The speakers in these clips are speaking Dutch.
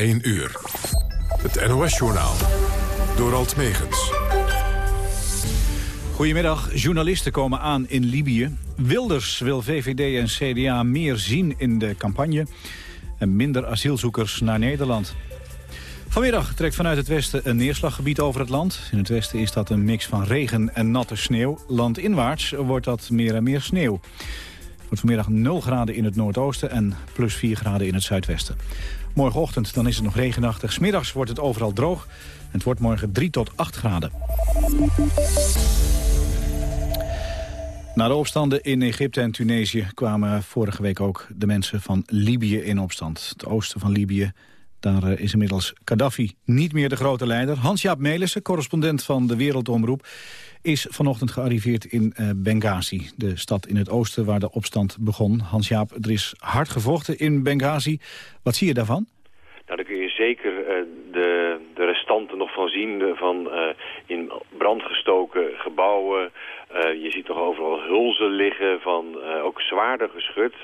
1 uur. Het NOS-journaal. Door Alt Megens. Goedemiddag. Journalisten komen aan in Libië. Wilders wil VVD en CDA meer zien in de campagne. En minder asielzoekers naar Nederland. Vanmiddag trekt vanuit het westen een neerslaggebied over het land. In het westen is dat een mix van regen en natte sneeuw. Landinwaarts wordt dat meer en meer sneeuw. Wordt vanmiddag 0 graden in het noordoosten en plus 4 graden in het zuidwesten. Morgenochtend dan is het nog regenachtig. Smiddags wordt het overal droog. Het wordt morgen 3 tot 8 graden. Na de opstanden in Egypte en Tunesië kwamen vorige week ook de mensen van Libië in opstand. Het oosten van Libië, daar eh, is inmiddels Gaddafi niet meer de grote leider. Hans-Jaap Melissen, correspondent van de Wereldomroep, is vanochtend gearriveerd in uh, Benghazi. De stad in het oosten waar de opstand begon. Hans-Jaap, er is hard gevochten in Benghazi. Wat zie je daarvan? Nou, daar kun je zeker uh, de, de restanten nog van zien van in brand gestoken gebouwen. Uh, je ziet nog overal hulzen liggen van ook zwaarder geschut.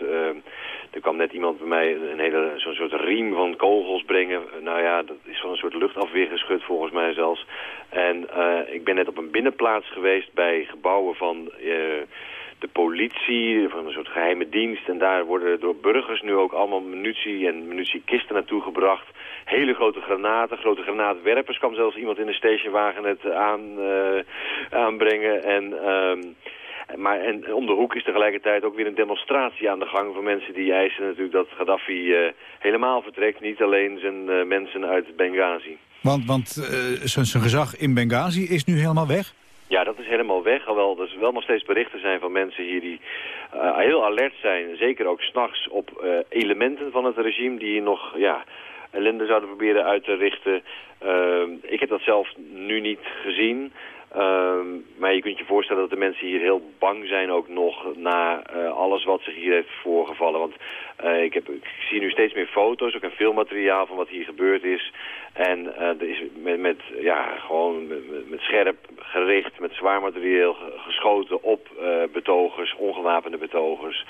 er kwam net iemand bij mij een hele zo'n soort riem van kogels brengen. nou ja, dat is van een soort luchtafweergeschut volgens mij zelfs. En ik ben net op een binnenplaats geweest bij gebouwen van de politie, van een soort geheime dienst. En daar worden door burgers nu ook allemaal munitie en munitiekisten naartoe gebracht. Hele grote granaten, grote granaatwerpers kwam zelfs iemand in een stationwagen het aan, uh, aanbrengen. En... Um, maar en om de hoek is tegelijkertijd ook weer een demonstratie aan de gang van mensen die eisen natuurlijk dat Gaddafi uh, helemaal vertrekt. Niet alleen zijn uh, mensen uit Benghazi. Want, want uh, zijn gezag in Benghazi is nu helemaal weg? Ja, dat is helemaal weg. Alhoewel er wel nog steeds berichten zijn van mensen hier die heel alert zijn. Zeker ook s'nachts op elementen van het regime die nog ja, ellende zouden proberen uit te richten. Uh, ik heb dat zelf nu niet gezien. Um, maar je kunt je voorstellen dat de mensen hier heel bang zijn ook nog na uh, alles wat zich hier heeft voorgevallen. Want uh, ik, heb, ik zie nu steeds meer foto's, ook een filmmateriaal van wat hier gebeurd is. En uh, er is met, ja, gewoon met, scherp gericht, met zwaar materieel geschoten op betogers, ongewapende betogers.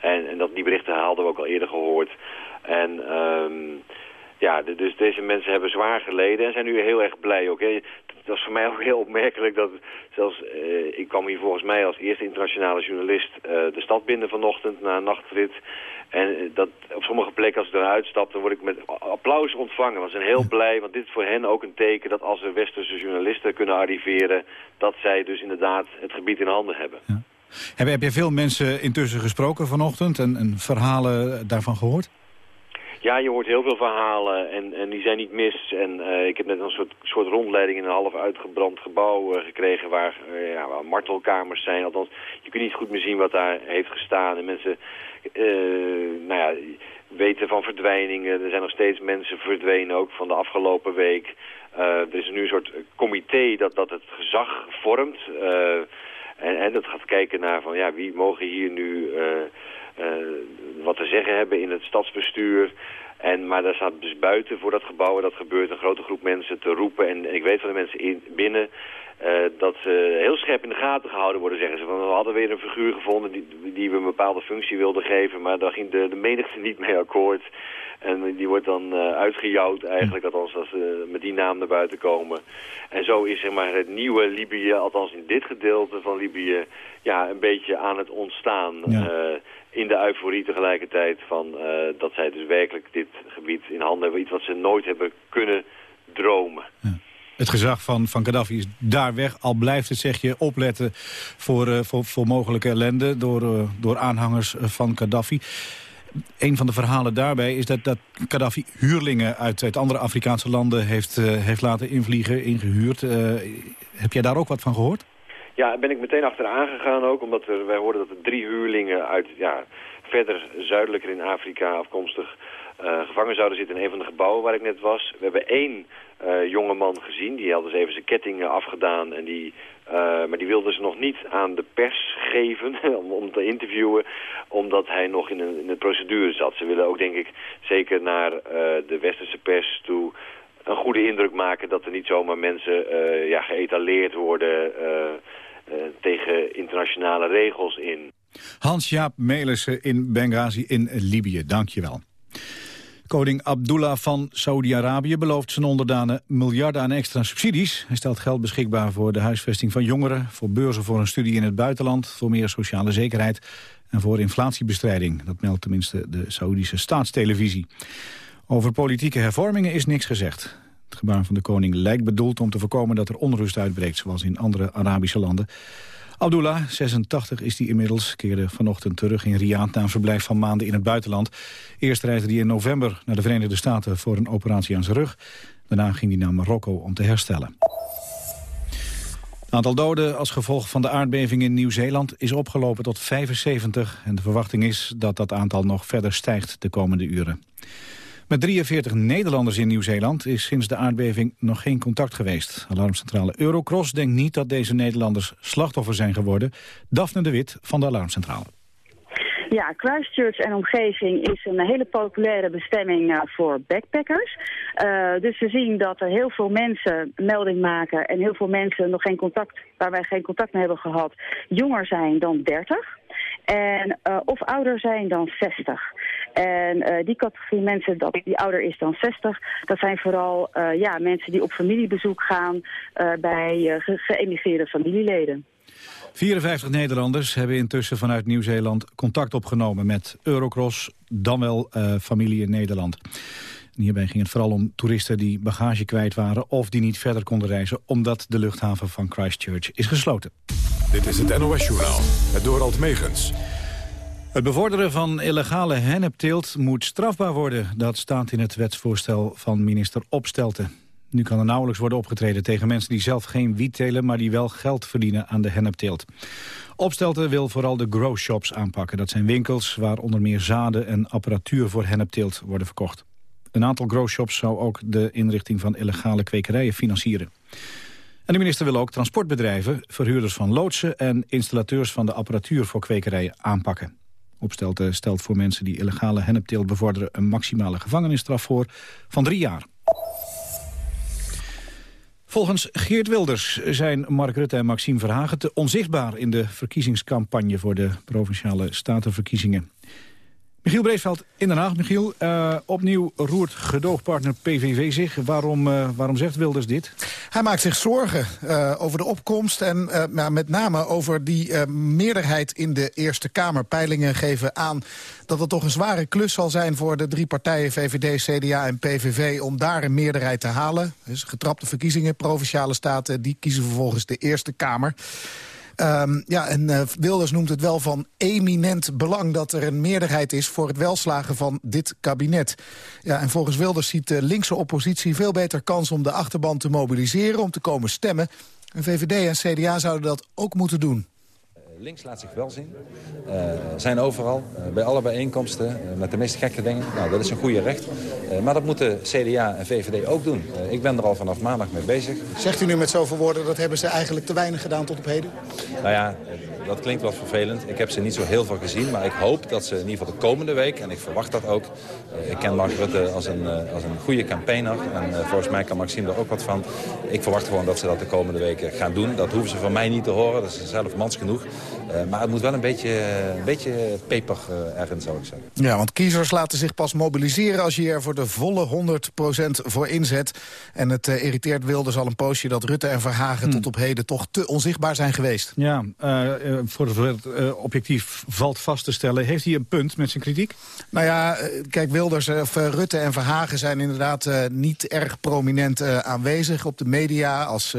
En, en dat, die berichten hadden we ook al eerder gehoord. En... Um, ja, dus deze mensen hebben zwaar geleden en zijn nu heel erg blij ook. Hè. Dat is voor mij ook heel opmerkelijk dat zelfs, uh, ik kwam hier volgens mij als eerste internationale journalist uh, de stad binnen vanochtend na een nachtrit. En dat op sommige plekken als ik eruit stap, dan word ik met applaus ontvangen. We zijn heel blij, want dit is voor hen ook een teken dat als er westerse journalisten kunnen arriveren, dat zij dus inderdaad het gebied in handen hebben. Ja. Heb, heb je veel mensen intussen gesproken vanochtend en, en verhalen daarvan gehoord? Ja, je hoort heel veel verhalen en, en die zijn niet mis. En uh, ik heb net een soort, soort rondleiding in een half uitgebrand gebouw uh, gekregen waar, uh, ja, waar martelkamers zijn. Althans, je kunt niet goed meer zien wat daar heeft gestaan. En mensen nou ja, weten van verdwijningen. Er zijn nog steeds mensen verdwenen, ook van de afgelopen week. er is nu een soort comité dat, dat het gezag vormt. en, en dat gaat kijken naar van ja, wie mogen hier nu wat te zeggen hebben in het stadsbestuur. En, maar daar staat dus buiten voor dat gebouw, dat gebeurt, een grote groep mensen te roepen. En ik weet van de mensen in, binnen uh, dat ze heel scherp in de gaten gehouden worden, zeggen ze. Van, we hadden weer een figuur gevonden die, die we een bepaalde functie wilden geven, maar daar ging de, de menigte niet mee akkoord. En die wordt dan uh, uitgejouwd eigenlijk, althans als ze met die naam naar buiten komen. En zo is zeg maar, het nieuwe Libië, althans in dit gedeelte van Libië, ja, een beetje aan het ontstaan. Ja. Uh, in de euforie tegelijkertijd van uh, dat zij dus werkelijk dit gebied in handen hebben. Iets wat ze nooit hebben kunnen dromen. Ja. Het gezag van, van Gaddafi is daar weg. Al blijft het, zeg je, opletten voor, uh, voor, voor mogelijke ellende door, door aanhangers van Gaddafi. Een van de verhalen daarbij is dat, dat Gaddafi huurlingen uit, uit andere Afrikaanse landen heeft, heeft laten invliegen, ingehuurd. heb jij daar ook wat van gehoord? Ja, ben ik meteen achteraan gegaan ook, omdat er, wij hoorden dat er drie huurlingen uit ja, verder zuidelijker in Afrika afkomstig uh, gevangen zouden zitten in een van de gebouwen waar ik net was. We hebben één uh, jonge man gezien, die had dus even zijn kettingen afgedaan en die... Uh, maar die wilden ze nog niet aan de pers geven om, te interviewen, omdat hij nog in, een, in procedure zat. Ze willen ook, denk ik, zeker naar uh, de westerse pers toe een goede indruk maken dat er niet zomaar mensen uh, ja, geëtaleerd worden tegen internationale regels in. Hans-Jaap Melissen in Benghazi in Libië, dankjewel. Koning Abdullah van Saudi-Arabië belooft zijn onderdanen miljarden aan extra subsidies. Hij stelt geld beschikbaar voor de huisvesting van jongeren, voor beurzen voor een studie in het buitenland, voor meer sociale zekerheid en voor inflatiebestrijding. Dat meldt tenminste de Saoedische staatstelevisie. Over politieke hervormingen is niks gezegd. Het gebaar van de koning lijkt bedoeld om te voorkomen dat er onrust uitbreekt, zoals in andere Arabische landen. Abdullah, 86 is hij inmiddels, keerde vanochtend terug in Riyadh... na een verblijf van maanden in het buitenland. Eerst reisde hij in november naar de Verenigde Staten voor een operatie aan zijn rug. Daarna ging hij naar Marokko om te herstellen. Het aantal doden als gevolg van de aardbeving in Nieuw-Zeeland is opgelopen tot 75. En de verwachting is dat dat aantal nog verder stijgt de komende uren. Met 43 Nederlanders in Nieuw-Zeeland is sinds de aardbeving nog geen contact geweest. Alarmcentrale Eurocross denkt niet dat deze Nederlanders slachtoffer zijn geworden. Daphne de Wit van de Alarmcentrale. Ja, Christchurch en omgeving is een hele populaire bestemming uh, voor backpackers. Uh, dus we zien dat er heel veel mensen melding maken en heel veel mensen nog geen contact, waar wij geen contact mee hebben gehad, jonger zijn dan 30. En, uh, of ouder zijn dan 60. En uh, die categorie mensen dat, die ouder is dan 60, dat zijn vooral uh, ja, mensen die op familiebezoek gaan bij ge geëmigreerde familieleden. 54 Nederlanders hebben intussen vanuit Nieuw-Zeeland contact opgenomen met Eurocross, dan wel familie in Nederland. En hierbij ging het vooral om toeristen die bagage kwijt waren of die niet verder konden reizen omdat de luchthaven van Christchurch is gesloten. Dit is het NOS Journaal, het Dorald Megens. Het bevorderen van illegale hennepteelt moet strafbaar worden. Dat staat in het wetsvoorstel van minister Opstelten. Nu kan er nauwelijks worden opgetreden tegen mensen die zelf geen wiet telen... maar die wel geld verdienen aan de hennepteelt. Opstelten wil vooral de grow shops aanpakken. Dat zijn winkels waar onder meer zaden en apparatuur voor hennepteelt worden verkocht. Een aantal grow shops zou ook de inrichting van illegale kwekerijen financieren. En de minister wil ook transportbedrijven, verhuurders van loodsen... en installateurs van de apparatuur voor kwekerijen aanpakken. Opstelte stelt voor mensen die illegale hennepteelt bevorderen... een maximale gevangenisstraf voor van drie jaar. Volgens Geert Wilders zijn Mark Rutte en Maxime Verhagen te onzichtbaar... in de verkiezingscampagne voor de Provinciale Statenverkiezingen. Michiel Breesveld in Den Haag. Michiel, uh, opnieuw roert gedoogpartner PVV zich. Waarom, uh, waarom zegt Wilders dit? Hij maakt zich zorgen uh, over de opkomst en met name over die meerderheid in de Eerste Kamer. Peilingen geven aan dat het toch een zware klus zal zijn voor de drie partijen VVD, CDA en PVV om daar een meerderheid te halen. Dus getrapte verkiezingen, Provinciale Staten, die kiezen vervolgens de Eerste Kamer. Um, ja, en uh, Wilders noemt het wel van eminent belang... dat er een meerderheid is voor het welslagen van dit kabinet. Ja, en volgens Wilders ziet de linkse oppositie veel beter kans... om de achterban te mobiliseren, om te komen stemmen. En VVD en CDA zouden dat ook moeten doen. Links laat zich wel zien. Uh, zijn overal, uh, bij alle bijeenkomsten, uh, met de meest gekke dingen. Nou, dat is een goede recht. maar dat moeten CDA en VVD ook doen. ik ben er al vanaf maandag mee bezig. Zegt u nu met zoveel woorden, dat hebben ze eigenlijk te weinig gedaan tot op heden? Nou ja, dat klinkt wel vervelend. Ik heb ze niet zo heel veel gezien, maar ik hoop dat ze in ieder geval de komende week... en ik verwacht dat ook. ik ken Mark Rutte als een, als een goede campaigner. En volgens mij kan Maxime er ook wat van. Ik verwacht gewoon dat ze dat de komende weken gaan doen. Dat hoeven ze van mij niet te horen. Dat is zelf mans genoeg. Uh, maar het moet wel een beetje, een beetje peper uh, erin, zou ik zeggen. Ja, want kiezers laten zich pas mobiliseren... als je er voor de volle 100% voor inzet. En het uh, irriteert Wilders al een poosje dat Rutte en Verhagen... Hmm. tot op heden toch te onzichtbaar zijn geweest. Ja, voor het objectief valt vast te stellen. Heeft hij een punt met zijn kritiek? Nou ja, kijk, Wilders, of Rutte en Verhagen zijn inderdaad niet erg prominent aanwezig op de media... als,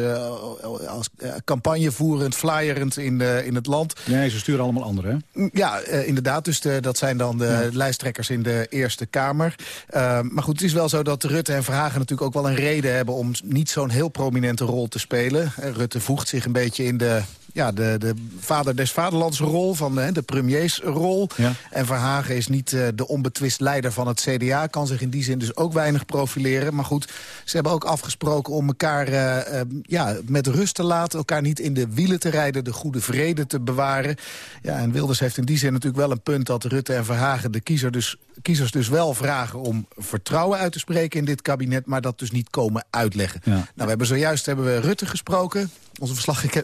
als campagnevoerend, flyerend in, in het land. Nee, ze sturen allemaal anderen, hè? Ja, uh, inderdaad. Dus de, dat zijn dan de ja. lijsttrekkers in de Eerste Kamer. Uh, maar goed, het is wel zo dat Rutte en Verhagen natuurlijk ook wel een reden hebben... om niet zo'n heel prominente rol te spelen. Rutte voegt zich een beetje in de ja, de, de vader des vaderlands rol, van de, de premiersrol. Ja. En Verhagen is niet uh, de onbetwist leider van het CDA. Kan zich in die zin dus ook weinig profileren. Maar goed, ze hebben ook afgesproken om elkaar uh, uh, ja, met rust te laten. Elkaar niet in de wielen te rijden, de goede vrede te bewaren. Ja, en Wilders heeft in die zin natuurlijk wel een punt... dat Rutte en Verhagen de kiezer dus, kiezers dus wel vragen om vertrouwen uit te spreken in dit kabinet... maar dat dus niet komen uitleggen. Ja. Nou, we hebben zojuist hebben we Rutte gesproken Onze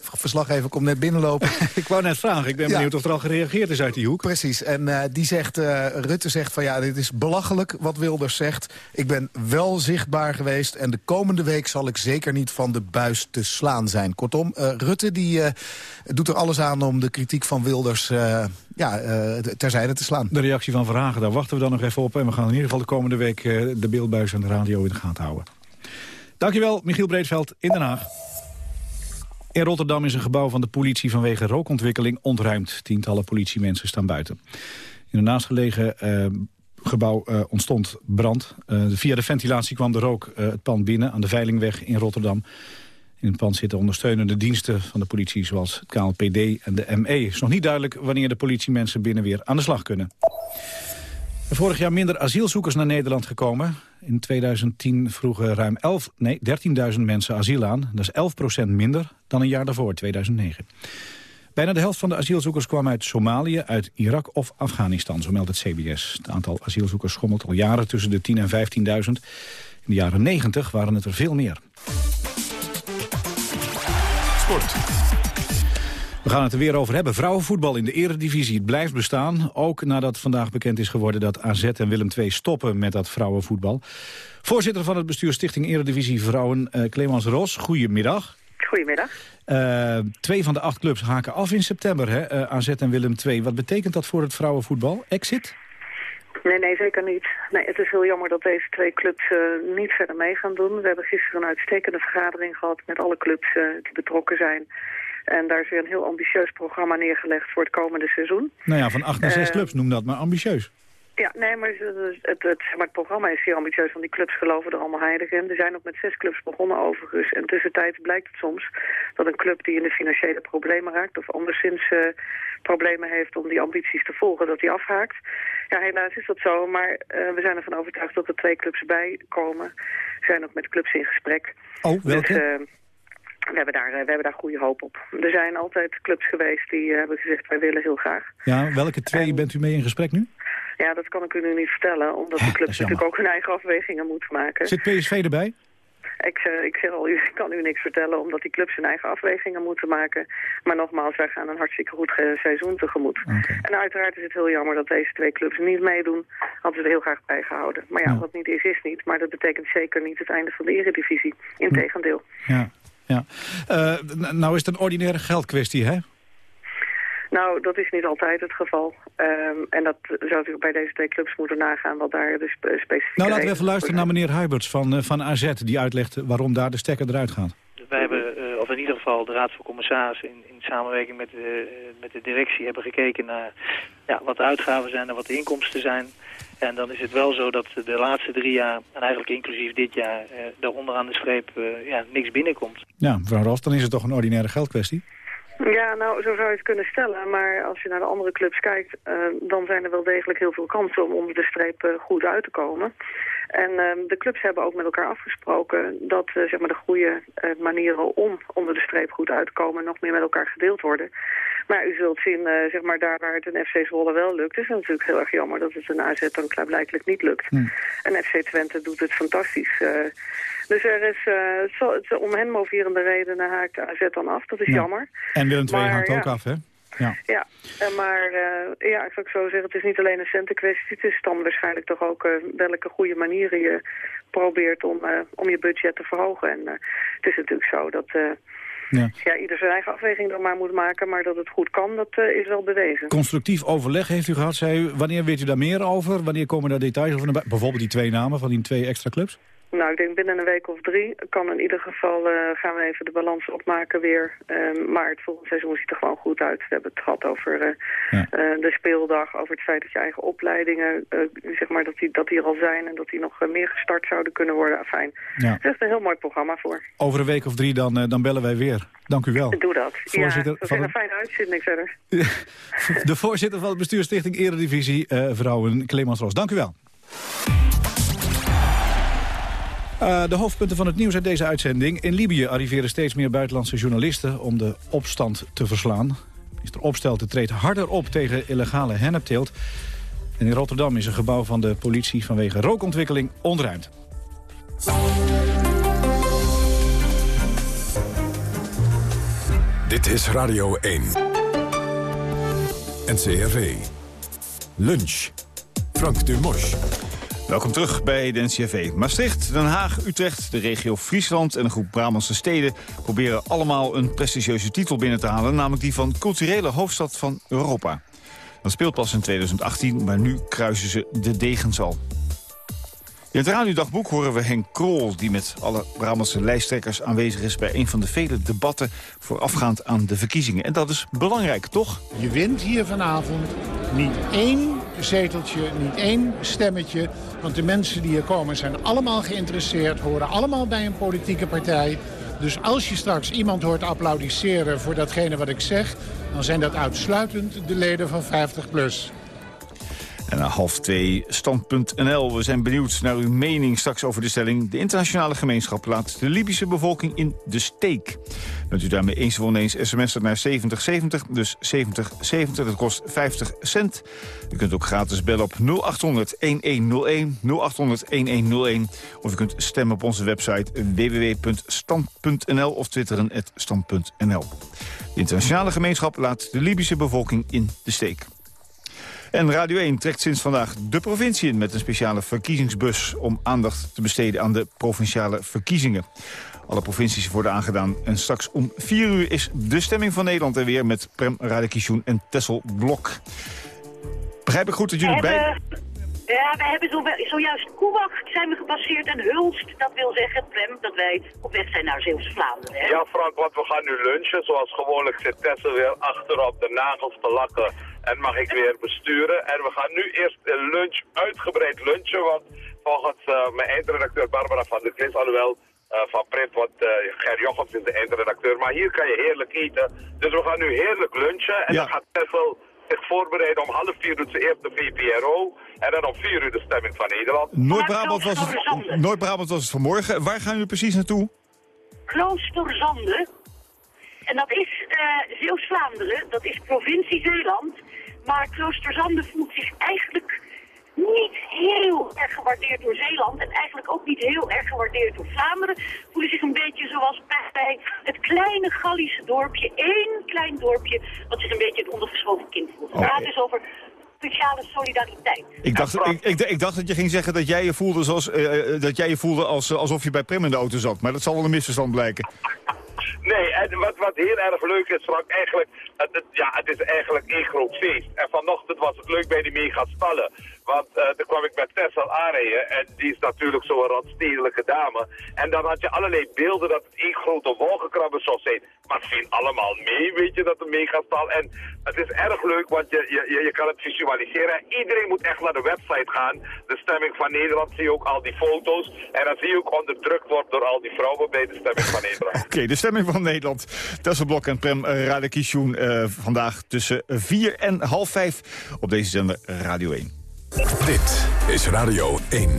verslaggever komt net binnenlopen. ik wou net vragen, ik ben benieuwd of er al gereageerd is uit die hoek. Precies, en die zegt, Rutte zegt van ja, dit is belachelijk wat Wilders zegt. Ik ben wel zichtbaar geweest en de komende week zal ik zeker niet van de buis te slaan zijn. Kortom, Rutte die doet er alles aan om de kritiek van Wilders ja, terzijde te slaan. De reactie van Verhagen, daar wachten we dan nog even op. En we gaan in ieder geval de komende week de beeldbuis en de radio in de gaten houden. Dankjewel, Michiel Breedveld in Den Haag. In Rotterdam is een gebouw van de politie vanwege rookontwikkeling ontruimd. Tientallen politiemensen staan buiten. In een naastgelegen uh, gebouw uh, ontstond brand. Uh, via de ventilatie kwam de rook het pand binnen aan de Veilingweg in Rotterdam. In het pand zitten ondersteunende diensten van de politie zoals het KLPD en de ME. Het is nog niet duidelijk wanneer de politiemensen binnen weer aan de slag kunnen. Vorig jaar minder asielzoekers naar Nederland gekomen. In 2010 vroegen ruim 11, nee, 13.000 mensen asiel aan. Dat is 11% minder dan een jaar daarvoor, 2009. Bijna de helft van de asielzoekers kwam uit Somalië, uit Irak of Afghanistan, zo meldt het CBS. Het aantal asielzoekers schommelt al jaren tussen de 10.000 en 15.000. In de jaren 90 waren het er veel meer. We gaan het er weer over hebben. Vrouwenvoetbal in de eredivisie. Het blijft bestaan. Ook nadat vandaag bekend is geworden dat AZ en Willem II stoppen met dat vrouwenvoetbal. Voorzitter van het bestuur Stichting Eredivisie Vrouwen, uh, Clemens Ros. Goedemiddag. Goedemiddag. Uh, twee van de acht clubs haken af in september, hè? Uh, eh, AZ en Willem II. Wat betekent dat voor het vrouwenvoetbal? Exit? Nee, nee, zeker niet. Nee, het is heel jammer dat deze twee clubs uh, niet verder mee gaan doen. We hebben gisteren een uitstekende vergadering gehad met alle clubs die betrokken zijn. En daar is weer een heel ambitieus programma neergelegd voor het komende seizoen. Nou ja, van acht naar zes uh, clubs, noem dat maar ambitieus. Ja, nee, maar het, het, het, maar het programma is zeer ambitieus, want die clubs geloven er allemaal heilig in. Er zijn ook met zes clubs begonnen overigens. En tussentijds blijkt het soms dat een club die in de financiële problemen raakt... of anderszins uh, problemen heeft om die ambities te volgen, dat die afhaakt. Ja, helaas is dat zo, maar uh, we zijn ervan overtuigd dat er twee clubs bij komen. We zijn ook met clubs in gesprek. Oh, welke? Dus, uh, we hebben, daar, we hebben daar goede hoop op. Er zijn altijd clubs geweest die uh, hebben gezegd, wij willen heel graag. Ja, welke twee en, bent u mee in gesprek nu? Ja, dat kan ik u nu niet vertellen, omdat de clubs natuurlijk ook hun eigen afwegingen moeten maken. Zit PSV erbij? Ik, uh, ik, zeg al, ik kan u niks vertellen, omdat die clubs hun eigen afwegingen moeten maken. Maar nogmaals, wij gaan een hartstikke goed seizoen tegemoet. Okay. En uiteraard is het heel jammer dat deze twee clubs niet meedoen. Hadden ze er heel graag bij gehouden. Maar ja, ja, wat niet is, is niet. Maar dat betekent zeker niet het einde van de eredivisie. Integendeel. Ja. Ja. Uh, nou is het een ordinaire geldkwestie, hè? Nou, dat is niet altijd het geval. Um, en dat zou natuurlijk bij deze twee clubs moeten nagaan wat daar dus specifiek... Nou, laten we even luisteren naar meneer Huiberts van, uh, van AZ... die uitlegt waarom daar de stekker eruit gaat. Wij hebben, uh, of in ieder geval de Raad van Commissarissen... in, in samenwerking met de, met de directie hebben gekeken naar ja, wat de uitgaven zijn... en wat de inkomsten zijn... En dan is het wel zo dat de laatste drie jaar, en eigenlijk inclusief dit jaar, eh, daar onderaan de streep eh, ja, niks binnenkomt. Ja, mevrouw Ros, dan is het toch een ordinaire geldkwestie? Ja, nou, zo zou je het kunnen stellen. Maar als je naar de andere clubs kijkt, uh, dan zijn er wel degelijk heel veel kansen om onder de streep uh, goed uit te komen. En uh, de clubs hebben ook met elkaar afgesproken dat uh, zeg maar de goede uh, manieren om onder de streep goed uit te komen nog meer met elkaar gedeeld worden. Maar u zult zien, zeg maar daar waar het een FC Zwolle wel lukt, is het natuurlijk heel erg jammer dat het een AZ dan klaarblijkelijk niet lukt. Hmm. En FC Twente doet het fantastisch. Dus er is, zo, om hen moverende redenen haakt AZ dan af, dat is ja. jammer. En Willem II haakt ook ja. af, hè? Ja, ja maar uh, ja, ik zou zo zeggen, het is niet alleen een centenkwestie. Het is dan waarschijnlijk toch ook uh, welke goede manieren je probeert om, uh, om je budget te verhogen. En het is natuurlijk zo dat ja. ja, ieder zijn eigen afweging dan maar moet maken. Maar dat het goed kan, dat is wel bewezen. Constructief overleg heeft u gehad, zei u. Wanneer weet u daar meer over? Wanneer komen daar details over? Bijvoorbeeld die twee namen van die twee extra clubs? Nou, ik denk binnen een week of drie kan in ieder geval uh, gaan we even de balans opmaken weer. Uh, maar het volgende seizoen ziet er gewoon goed uit. We hebben het gehad over uh, ja. de speeldag, over het feit dat je eigen opleidingen, zeg maar, dat die, dat die er al zijn en dat die nog meer gestart zouden kunnen worden. Fijn. Ja. Is een heel mooi programma voor. Over een week of drie dan, dan bellen wij weer. Dank u wel. Doe dat. Voorzitter ja, van een fijne uitzending verder. de voorzitter van het bestuurstichting Eredivisie, vrouwen Clemens Roos. Dank u wel. Uh, de hoofdpunten van het nieuws uit deze uitzending. In Libië arriveren steeds meer buitenlandse journalisten om de opstand te verslaan. Minister Opstelten treedt harder op tegen illegale hennepteelt. En in Rotterdam is een gebouw van de politie vanwege rookontwikkeling ontruimd. Dit is Radio 1. NCRV. Lunch. Frank Dumos. Welkom terug bij de NCRV. Maastricht, Den Haag, Utrecht, de regio Friesland en een groep Brabantse steden... proberen allemaal een prestigieuze titel binnen te halen... namelijk die van culturele hoofdstad van Europa. Dat speelt pas in 2018, maar nu kruisen ze de degens al. In het radiodagboek horen we Henk Krol... die met alle Brabantse lijsttrekkers aanwezig is... bij een van de vele debatten voorafgaand aan de verkiezingen. En dat is belangrijk, toch? Je wint hier vanavond niet één zeteltje, niet één stemmetje. Want de mensen die hier komen zijn allemaal geïnteresseerd... horen allemaal bij een politieke partij... Dus als je straks iemand hoort applaudisseren voor datgene wat ik zeg... dan zijn dat uitsluitend de leden van 50PLUS. En na half twee, stand.nl. We zijn benieuwd naar uw mening straks over de stelling. De internationale gemeenschap laat de Libische bevolking in de steek. Bent u daarmee eens of oneens sms'en naar 7070, dus 7070, dat kost 50 cent. U kunt ook gratis bellen op 0800-1101, 0800-1101. Of u kunt stemmen op onze website www.stand.nl of twitteren stand.nl. De internationale gemeenschap laat de Libische bevolking in de steek. En Radio 1 trekt sinds vandaag de provincie in met een speciale verkiezingsbus... om aandacht te besteden aan de provinciale verkiezingen. Alle provincies worden aangedaan. En straks om 4 uur is de stemming van Nederland er weer... met Prem Radekishun en Tessel Blok. Begrijp ik goed dat jullie bij... Ja, we hebben zo, zojuist Koewak zijn we gepasseerd en Hulst. Dat wil zeggen, Prem, dat wij op weg zijn naar Zeeuws-Vlaanderen. Ja, Frank, want we gaan nu lunchen. Zoals gewoonlijk zit Tessel weer achterop de nagels te lakken en mag ik weer besturen. En we gaan nu eerst een lunch, uitgebreid lunchen, want volgens uh, mijn eindredacteur Barbara van der Klis, alhoewel uh, van Print, want uh, Ger Jochems is de eindredacteur, maar hier kan je heerlijk eten. Dus we gaan nu heerlijk lunchen en dan gaat Tessel zich voorbereiden. Om half vier doet ze eerst de VPRO en dan om vier uur de stemming van Nederland. Noord-Brabant was, het, Noord was het vanmorgen. Waar gaan jullie precies naartoe? Kloosterzande. En dat is uh, Zeeuws-Vlaanderen, dat is provincie Zeeland. Maar Kloosterzande voelt zich eigenlijk niet heel erg gewaardeerd door Zeeland en eigenlijk ook niet heel erg gewaardeerd door Vlaanderen. Voelen zich een beetje zoals bij het kleine Gallische dorpje, één klein dorpje, wat zich een beetje het ondergeschoven kind voelt. Het gaat dus over speciale solidariteit. Ik dacht, ik, ik, ik, dacht dat je ging zeggen dat jij je voelde, zoals, uh, dat jij je voelde als, alsof je bij Prem in de auto zat. Maar dat zal wel een misverstand blijken. Nee, en wat, wat heel erg leuk is, Frank, eigenlijk, het, ja, het is eigenlijk één groot feest. En vanochtend was het leuk bij die mega stallen. Want uh, toen kwam ik met Tessel aanrijden en die is natuurlijk zo'n randstedelijke dame. En dan had je allerlei beelden dat het één grote wolkenkrabber zou zijn. Maar het allemaal mee, weet je, dat een megastal. En het is erg leuk, want je, je, je kan het visualiseren. Iedereen moet echt naar de website gaan. De stemming van Nederland zie je ook al die foto's. En dan zie je ook onderdrukt wordt door al die vrouwen bij de stemming van Nederland. Oké, de stemming van Nederland. Tesselblok en Prem uh, Radekishun uh, vandaag tussen 4 en half 5 op deze zender Radio 1. Dit is Radio 1.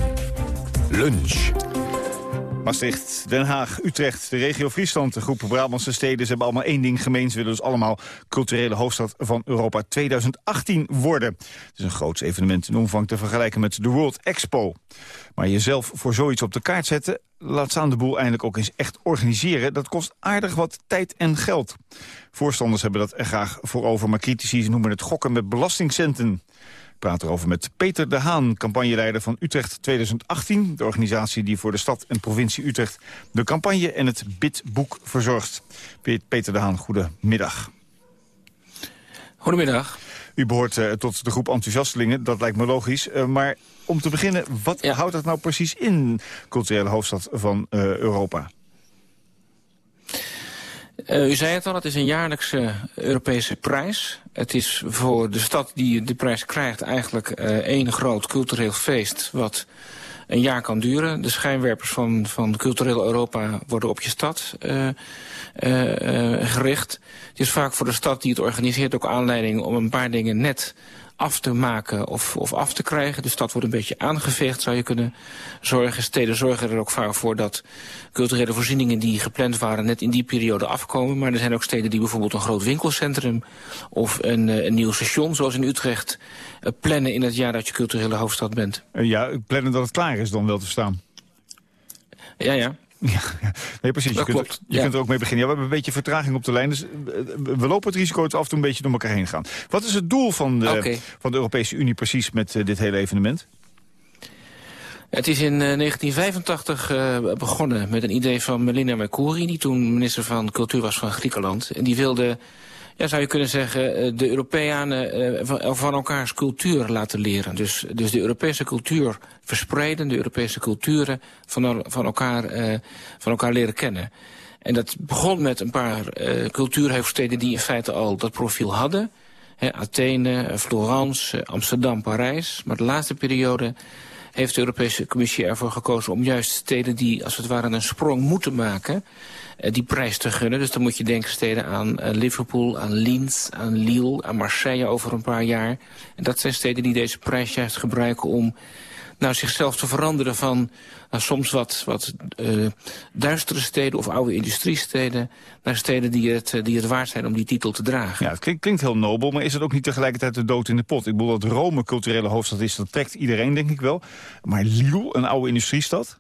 Lunch. Maastricht, Den Haag, Utrecht, de regio Friesland, de groep Brabantse steden... ze hebben allemaal één ding gemeen. Ze willen dus allemaal culturele hoofdstad van Europa 2018 worden. Het is een groot evenement in omvang te vergelijken met de World Expo. Maar jezelf voor zoiets op de kaart zetten... laat staan de boel eindelijk ook eens echt organiseren... dat kost aardig wat tijd en geld. Voorstanders hebben dat er graag voor over... maar critici noemen het gokken met belastingcenten praat erover met Peter de Haan, campagneleider van Utrecht 2018. De organisatie die voor de stad en provincie Utrecht de campagne en het bidboek verzorgt. Peter de Haan, goedemiddag. Goedemiddag. U behoort uh, tot de groep enthousiastelingen, dat lijkt me logisch. Uh, maar om te beginnen, wat ja. houdt dat nou precies in, culturele hoofdstad van uh, Europa? Uh, u zei het al, het is een jaarlijkse Europese prijs. Het is voor de stad die de prijs krijgt eigenlijk uh, één groot cultureel feest... wat een jaar kan duren. De schijnwerpers van, van cultureel Europa worden op je stad gericht. Het is vaak voor de stad die het organiseert ook aanleiding om een paar dingen net af te maken of, of af te krijgen. De stad wordt een beetje aangeveegd, zou je kunnen zorgen. Steden zorgen er ook vaak voor dat culturele voorzieningen die gepland waren net in die periode afkomen. Maar er zijn ook steden die bijvoorbeeld een groot winkelcentrum of een, een nieuw station, zoals in Utrecht, plannen in het jaar dat je culturele hoofdstad bent. Ja, plannen dat het klaar is dan wel te staan. Ja, ja. Ja, nee, precies. Je, kunt, je kunt er ook mee beginnen. Ja, we hebben een beetje vertraging op de lijn. Dus we lopen het risico dat af en toe een beetje door elkaar heen gaan. Wat is het doel van de, van de Europese Unie precies met dit hele evenement? Het is in 1985 uh, begonnen met een idee van Melina Mercouri... die toen minister van Cultuur was van Griekenland. En die wilde ja, zou je kunnen zeggen, eh, de Europeanen eh, van elkaars cultuur laten leren. Dus, dus de Europese cultuur verspreiden, de Europese culturen van, van, elkaar, van elkaar leren kennen. En dat begon met een paar cultuurhoofdsteden die in feite al dat profiel hadden. He, Athene, Florence, Amsterdam, Parijs. Maar de laatste periode heeft de Europese Commissie ervoor gekozen om juist steden die als het ware een sprong moeten maken eh, die prijs te gunnen. Dus dan moet je denken steden aan uh, Liverpool, aan Linz, aan Lille, aan Marseille over een paar jaar. En dat zijn steden die deze prijs juist gebruiken om nou, zichzelf te veranderen van nou, soms wat, wat uh, duistere steden of oude industriesteden... naar steden die het, die het waard zijn om die titel te dragen. Ja, het klinkt, klinkt heel nobel, maar is het ook niet tegelijkertijd de dood in de pot? Ik bedoel, dat Rome culturele hoofdstad is, dat trekt iedereen, denk ik wel. Maar Lille, een oude industriestad?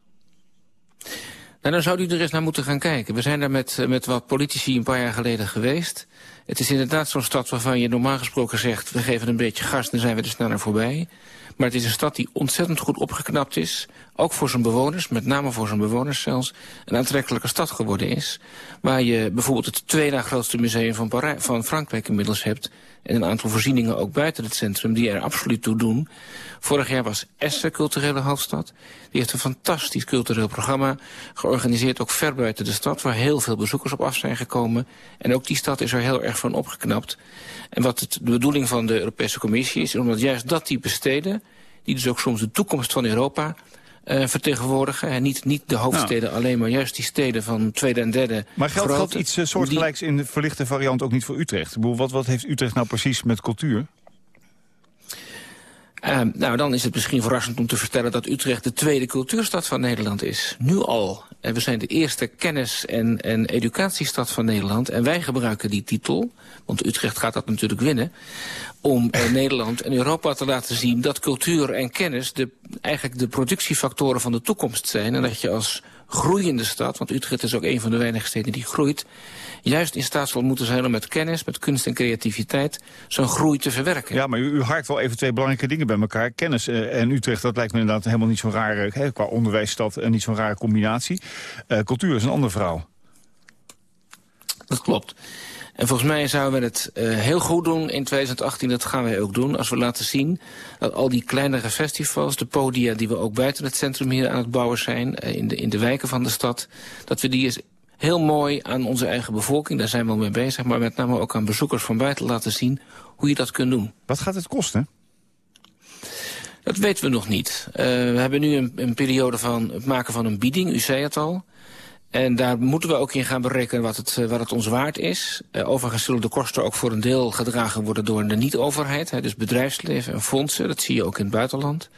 Nou, dan zou u er eens naar moeten gaan kijken. We zijn daar met, met wat politici een paar jaar geleden geweest. Het is inderdaad zo'n stad waarvan je normaal gesproken zegt... we geven een beetje gas, dan zijn we er sneller voorbij. Maar het is een stad die ontzettend goed opgeknapt is. Ook voor zijn bewoners, met name voor zijn bewoners zelfs. Een aantrekkelijke stad geworden is. Waar je bijvoorbeeld het tweede grootste museum van, van Frankrijk inmiddels hebt. En een aantal voorzieningen ook buiten het centrum die er absoluut toe doen. Vorig jaar was Essen culturele hoofdstad. Die heeft een fantastisch cultureel programma georganiseerd, ook ver buiten de stad, waar heel veel bezoekers op af zijn gekomen. En ook die stad is er heel erg van opgeknapt. En wat de bedoeling van de Europese Commissie is, omdat juist dat type steden, die dus ook soms de toekomst van Europa vertegenwoordigen. En niet, niet de hoofdsteden alleen, maar juist die steden van tweede en derde Maar geldt, geldt iets uh, soortgelijks in de verlichte variant ook niet voor Utrecht? Ik bedoel, wat, wat heeft Utrecht nou precies met cultuur? Uh, nou, dan is het misschien verrassend om te vertellen dat Utrecht de tweede cultuurstad van Nederland is. Nu al. En we zijn de eerste kennis- en, en educatiestad van Nederland. En wij gebruiken die titel, want Utrecht gaat dat natuurlijk winnen... om uh, Nederland en Europa te laten zien dat cultuur en kennis... De, eigenlijk de productiefactoren van de toekomst zijn. En dat je als groeiende stad, want Utrecht is ook een van de weinige steden die groeit juist in staat zal moeten zijn om met kennis, met kunst en creativiteit zo'n groei te verwerken. Ja, maar u, u haakt wel even twee belangrijke dingen bij elkaar. Kennis uh, en Utrecht, dat lijkt me inderdaad helemaal niet zo'n rare, hè, qua onderwijsstad, en niet zo'n rare combinatie. Uh, cultuur is een ander verhaal. Dat klopt. En volgens mij zouden we het uh, heel goed doen in 2018. Dat gaan wij ook doen. Als we laten zien dat al die kleinere festivals, de podia die we ook buiten het centrum hier aan het bouwen zijn, uh, in, de, in de wijken van de stad, dat we die eens heel mooi aan onze eigen bevolking, daar zijn we al mee bezig... maar met name ook aan bezoekers van buiten laten zien hoe je dat kunt doen. Wat gaat het kosten? Dat weten we nog niet. Uh, we hebben nu een, een, periode van het maken van een bieding, u zei het al. En daar moeten we ook in gaan berekenen wat het, wat het ons waard is. Uh, overigens zullen de kosten ook voor een deel gedragen worden door de niet-overheid. Dus bedrijfsleven en fondsen, dat zie je ook in het buitenland.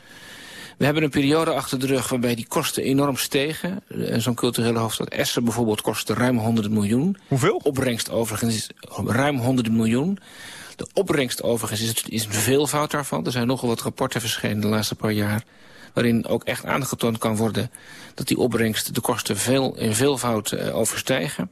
We hebben een periode achter de rug waarbij die kosten enorm stegen. Eh, zo'n culturele hoofdstad Essen bijvoorbeeld kostte ruim 100 miljoen. Hoeveel? Opbrengst overigens is ruim 100 miljoen. De opbrengst overigens is, is een veelvoud daarvan. Er zijn nogal wat rapporten verschenen de laatste paar jaar waarin ook echt aangetoond kan worden dat die opbrengst de kosten veel, in veelvoud uh, overstijgen.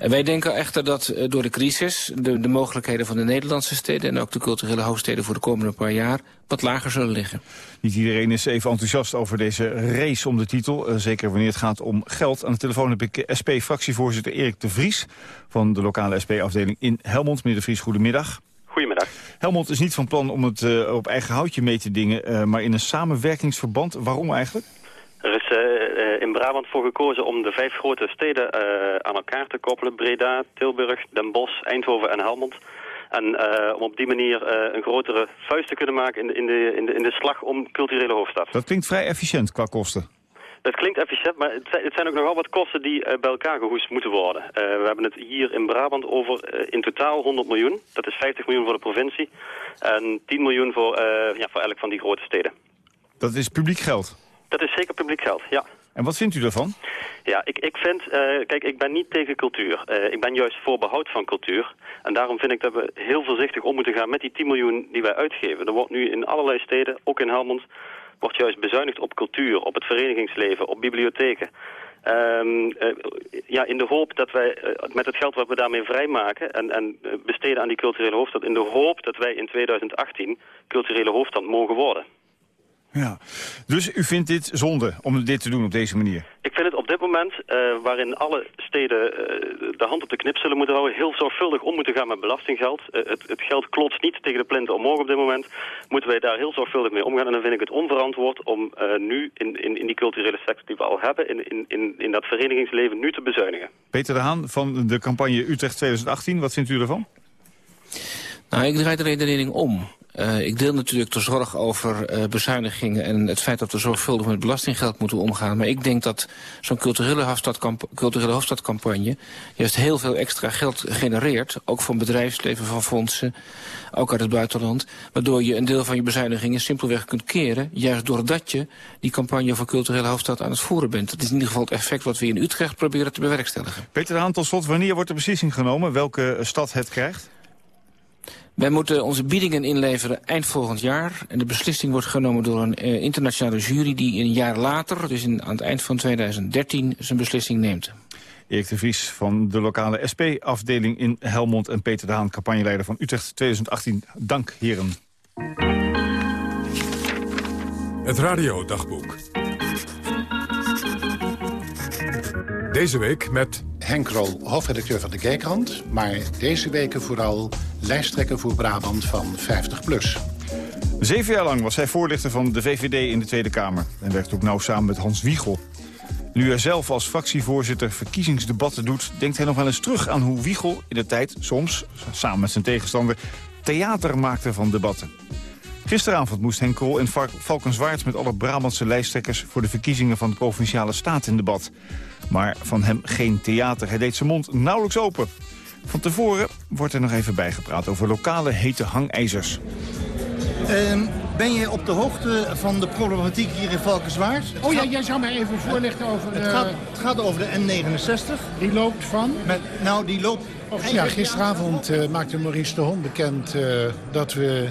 En wij denken echter dat uh, door de crisis de, de, mogelijkheden van de Nederlandse steden... en ook de culturele hoofdsteden voor de komende paar jaar wat lager zullen liggen. Niet iedereen is even enthousiast over deze race om de titel. Uh, zeker wanneer het gaat om geld. Aan de telefoon heb ik SP-fractievoorzitter Erik de Vries... van de lokale SP-afdeling in Helmond. Meneer de Vries, goedemiddag. Goedemiddag. Helmond is niet van plan om het uh, op eigen houtje mee te dingen... maar in een samenwerkingsverband. Waarom eigenlijk? Er is uh, in Brabant voor gekozen om de vijf grote steden aan elkaar te koppelen. Breda, Tilburg, Den Bosch, Eindhoven en Helmond. En uh, om op die manier een grotere vuist te kunnen maken in de, in, de, in, de, in de slag om culturele hoofdstad. Dat klinkt vrij efficiënt qua kosten. Dat klinkt efficiënt, maar het zijn, het zijn ook nogal wat kosten die bij elkaar gehoest moeten worden. we hebben het hier in Brabant over in totaal 100 miljoen. Dat is 50 miljoen voor de provincie en 10 miljoen voor, ja, voor elk van die grote steden. Dat is publiek geld? Dat is zeker publiek geld, ja. En wat vindt u daarvan? Ja, ik, ik vind, uh, kijk, ik ben niet tegen cultuur. Uh, ik ben juist voor behoud van cultuur. En daarom vind ik dat we heel voorzichtig om moeten gaan met die 10 miljoen die wij uitgeven. Er wordt nu in allerlei steden, ook in Helmond, wordt juist bezuinigd op cultuur, op het verenigingsleven, op bibliotheken. Ehm, eh, ja, in de hoop dat wij eh, met het geld wat we daarmee vrijmaken en, en eh, besteden aan die culturele hoofdstad, in de hoop dat wij in 2018 culturele hoofdstad mogen worden. Ja. Dus u vindt dit zonde om dit te doen op deze manier? Ik vind het op dit moment, uh, waarin alle steden uh, de hand op de knip zullen moeten houden... heel zorgvuldig om moeten gaan met belastinggeld. Uh, het, het, geld klotst niet tegen de plinten omhoog op dit moment. Moeten wij daar heel zorgvuldig mee omgaan. En dan vind ik het onverantwoord om nu in, in, in die culturele sector die we al hebben... In, in, in, in dat verenigingsleven nu te bezuinigen. Peter de Haan van de campagne Utrecht 2018, wat vindt u ervan? Nou, ik draai de redenering om. Uh, ik deel natuurlijk de zorg over uh, bezuinigingen... en het feit dat we zorgvuldig met belastinggeld moeten omgaan. Maar ik denk dat zo'n culturele, culturele hoofdstadcampagne... juist heel veel extra geld genereert. Ook van bedrijfsleven, van fondsen, ook uit het buitenland. Waardoor je een deel van je bezuinigingen simpelweg kunt keren... juist doordat je die campagne voor culturele hoofdstad aan het voeren bent. Dat is in ieder geval het effect wat we in Utrecht proberen te bewerkstelligen. Peter Haan, tot slot, wanneer wordt de beslissing genomen... welke stad het krijgt? Wij moeten onze biedingen inleveren eind volgend jaar. En de beslissing wordt genomen door een uh, internationale jury... die een jaar later, dus in, aan het eind van 2013, zijn beslissing neemt. Erik de Vries van de lokale SP-afdeling in Helmond... en Peter de Haan, campagneleider van Utrecht 2018. Dank, heren. Het Radio Dagboek. Deze week met... Henk Rol, hoofdredacteur van de Kijkrand. Maar deze weken vooral lijsttrekker voor Brabant van 50PLUS. Zeven jaar lang was hij voorlichter van de VVD in de Tweede Kamer. En werkte ook nauw samen met Hans Wiegel. Nu hij zelf als fractievoorzitter verkiezingsdebatten doet... denkt hij nog wel eens terug aan hoe Wiegel in de tijd soms, samen met zijn tegenstander... theater maakte van debatten. Gisteravond moest Henk Krol in Valkenswaard met alle Brabantse lijsttrekkers... voor de verkiezingen van de Provinciale Staat in debat. Maar van hem geen theater. Hij deed zijn mond nauwelijks open. Van tevoren wordt er nog even bijgepraat over lokale hete hangijzers. Uh, ben je op de hoogte van de problematiek hier in Valkenswaard? Oh ja, jij zou mij even voorlichten over... Het, gaat, het gaat over de N69. Die loopt van? Met, nou, die loopt... ja, gisteravond uh, maakte Maurice de Hond bekend uh, dat we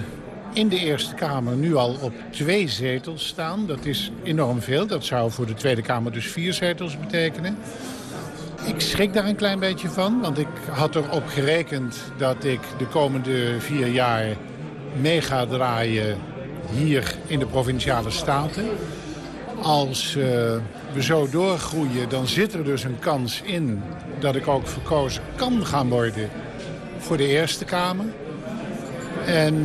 in de Eerste Kamer nu al op twee zetels staan. Dat is enorm veel. Dat zou voor de Tweede Kamer dus vier zetels betekenen. Ik schrik daar een klein beetje van, want ik had erop gerekend dat ik de komende vier jaar mee ga draaien hier in de Provinciale Staten. Als uh, we zo doorgroeien, dan zit er dus een kans in dat ik ook verkozen kan gaan worden voor de Eerste Kamer. En uh,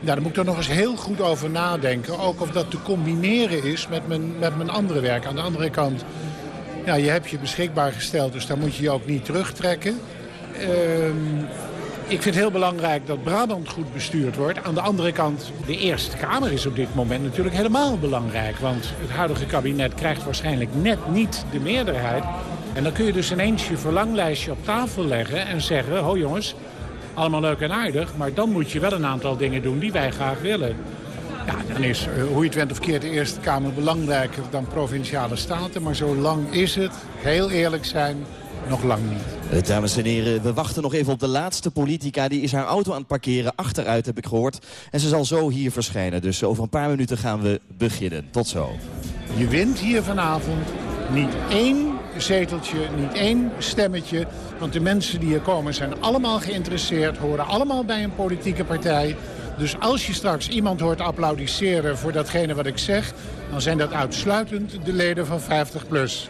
ja, daar moet ik er nog eens heel goed over nadenken. Ook of dat te combineren is met mijn, met mijn andere werk. Aan de andere kant ja, je hebt je beschikbaar gesteld, dus daar moet je je ook niet terugtrekken. Uh, ik vind het heel belangrijk dat Brabant goed bestuurd wordt. Aan de andere kant, de Eerste Kamer is op dit moment natuurlijk helemaal belangrijk. Want het huidige kabinet krijgt waarschijnlijk net niet de meerderheid. En dan kun je dus ineens je verlanglijstje op tafel leggen en zeggen... ho jongens, allemaal leuk en aardig, maar dan moet je wel een aantal dingen doen die wij graag willen. Ja, dan is, uh, hoe je het went of keert, de Eerste Kamer belangrijker dan provinciale staten. Maar zo lang is het, heel eerlijk zijn, nog lang niet. Uh, dames en heren, we wachten nog even op de laatste politica. Die is haar auto aan het parkeren, achteruit heb ik gehoord. En ze zal zo hier verschijnen. Dus over een paar minuten gaan we beginnen. Tot zo. Je wint hier vanavond niet één zeteltje, niet één stemmetje. Want de mensen die hier komen zijn allemaal geïnteresseerd, horen allemaal bij een politieke partij. Dus als je straks iemand hoort applaudisseren voor datgene wat ik zeg... dan zijn dat uitsluitend de leden van 50PLUS.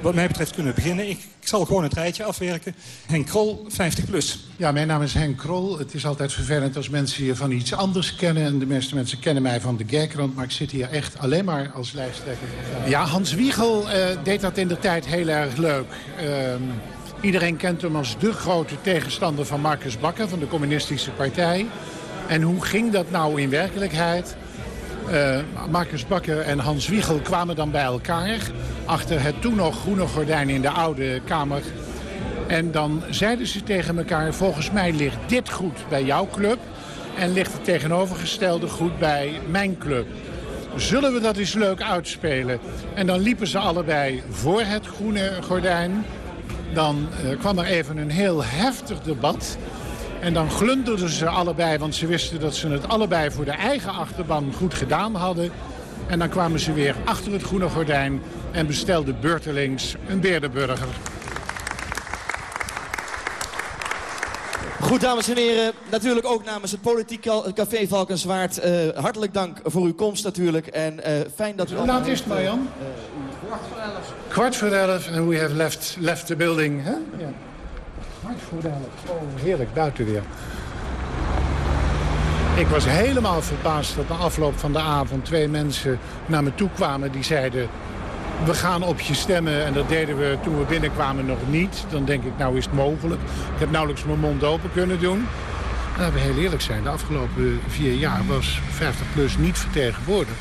Wat mij betreft kunnen we beginnen. Ik, ik zal gewoon het rijtje afwerken. Henk Krol, 50PLUS. Ja, mijn naam is Henk Krol. Het is altijd vervelend als mensen je van iets anders kennen. En de meeste mensen kennen mij van de Gerkrand. Maar ik zit hier echt alleen maar als lijsttrekker. Ja, Hans Wiegel uh, deed dat in de tijd heel erg leuk. Uh, iedereen kent hem als de grote tegenstander van Marcus Bakker... van de communistische partij. En hoe ging dat nou in werkelijkheid? Uh, Marcus Bakker en Hans Wiegel kwamen dan bij elkaar... achter het toen nog groene gordijn in de oude kamer. En dan zeiden ze tegen elkaar... volgens mij ligt dit goed bij jouw club... en ligt het tegenovergestelde goed bij mijn club. Zullen we dat eens leuk uitspelen? En dan liepen ze allebei voor het groene gordijn. Dan uh, kwam er even een heel heftig debat... En dan glunderden ze allebei, want ze wisten dat ze het allebei voor de eigen achterban goed gedaan hadden. En dan kwamen ze weer achter het groene gordijn en bestelde beurtelings een beerdenburger. Goed, dames en heren. Natuurlijk ook namens het Politiek Café Valkenswaard. Uh, hartelijk dank voor uw komst natuurlijk. En uh, fijn dat u... Hoe laat is het, Marjan? kwart voor elf. Kwart voor elf en we have left, left the building. Hè? Ja. Oh, heerlijk, buiten weer. Ik was helemaal verbaasd dat na afloop van de avond twee mensen naar me toe kwamen die zeiden... we gaan op je stemmen en dat deden we toen we binnenkwamen nog niet. Dan denk ik, nou is het mogelijk. Ik heb nauwelijks mijn mond open kunnen doen. En laten we heel eerlijk zijn, de afgelopen vier jaar was 50PLUS niet vertegenwoordigd.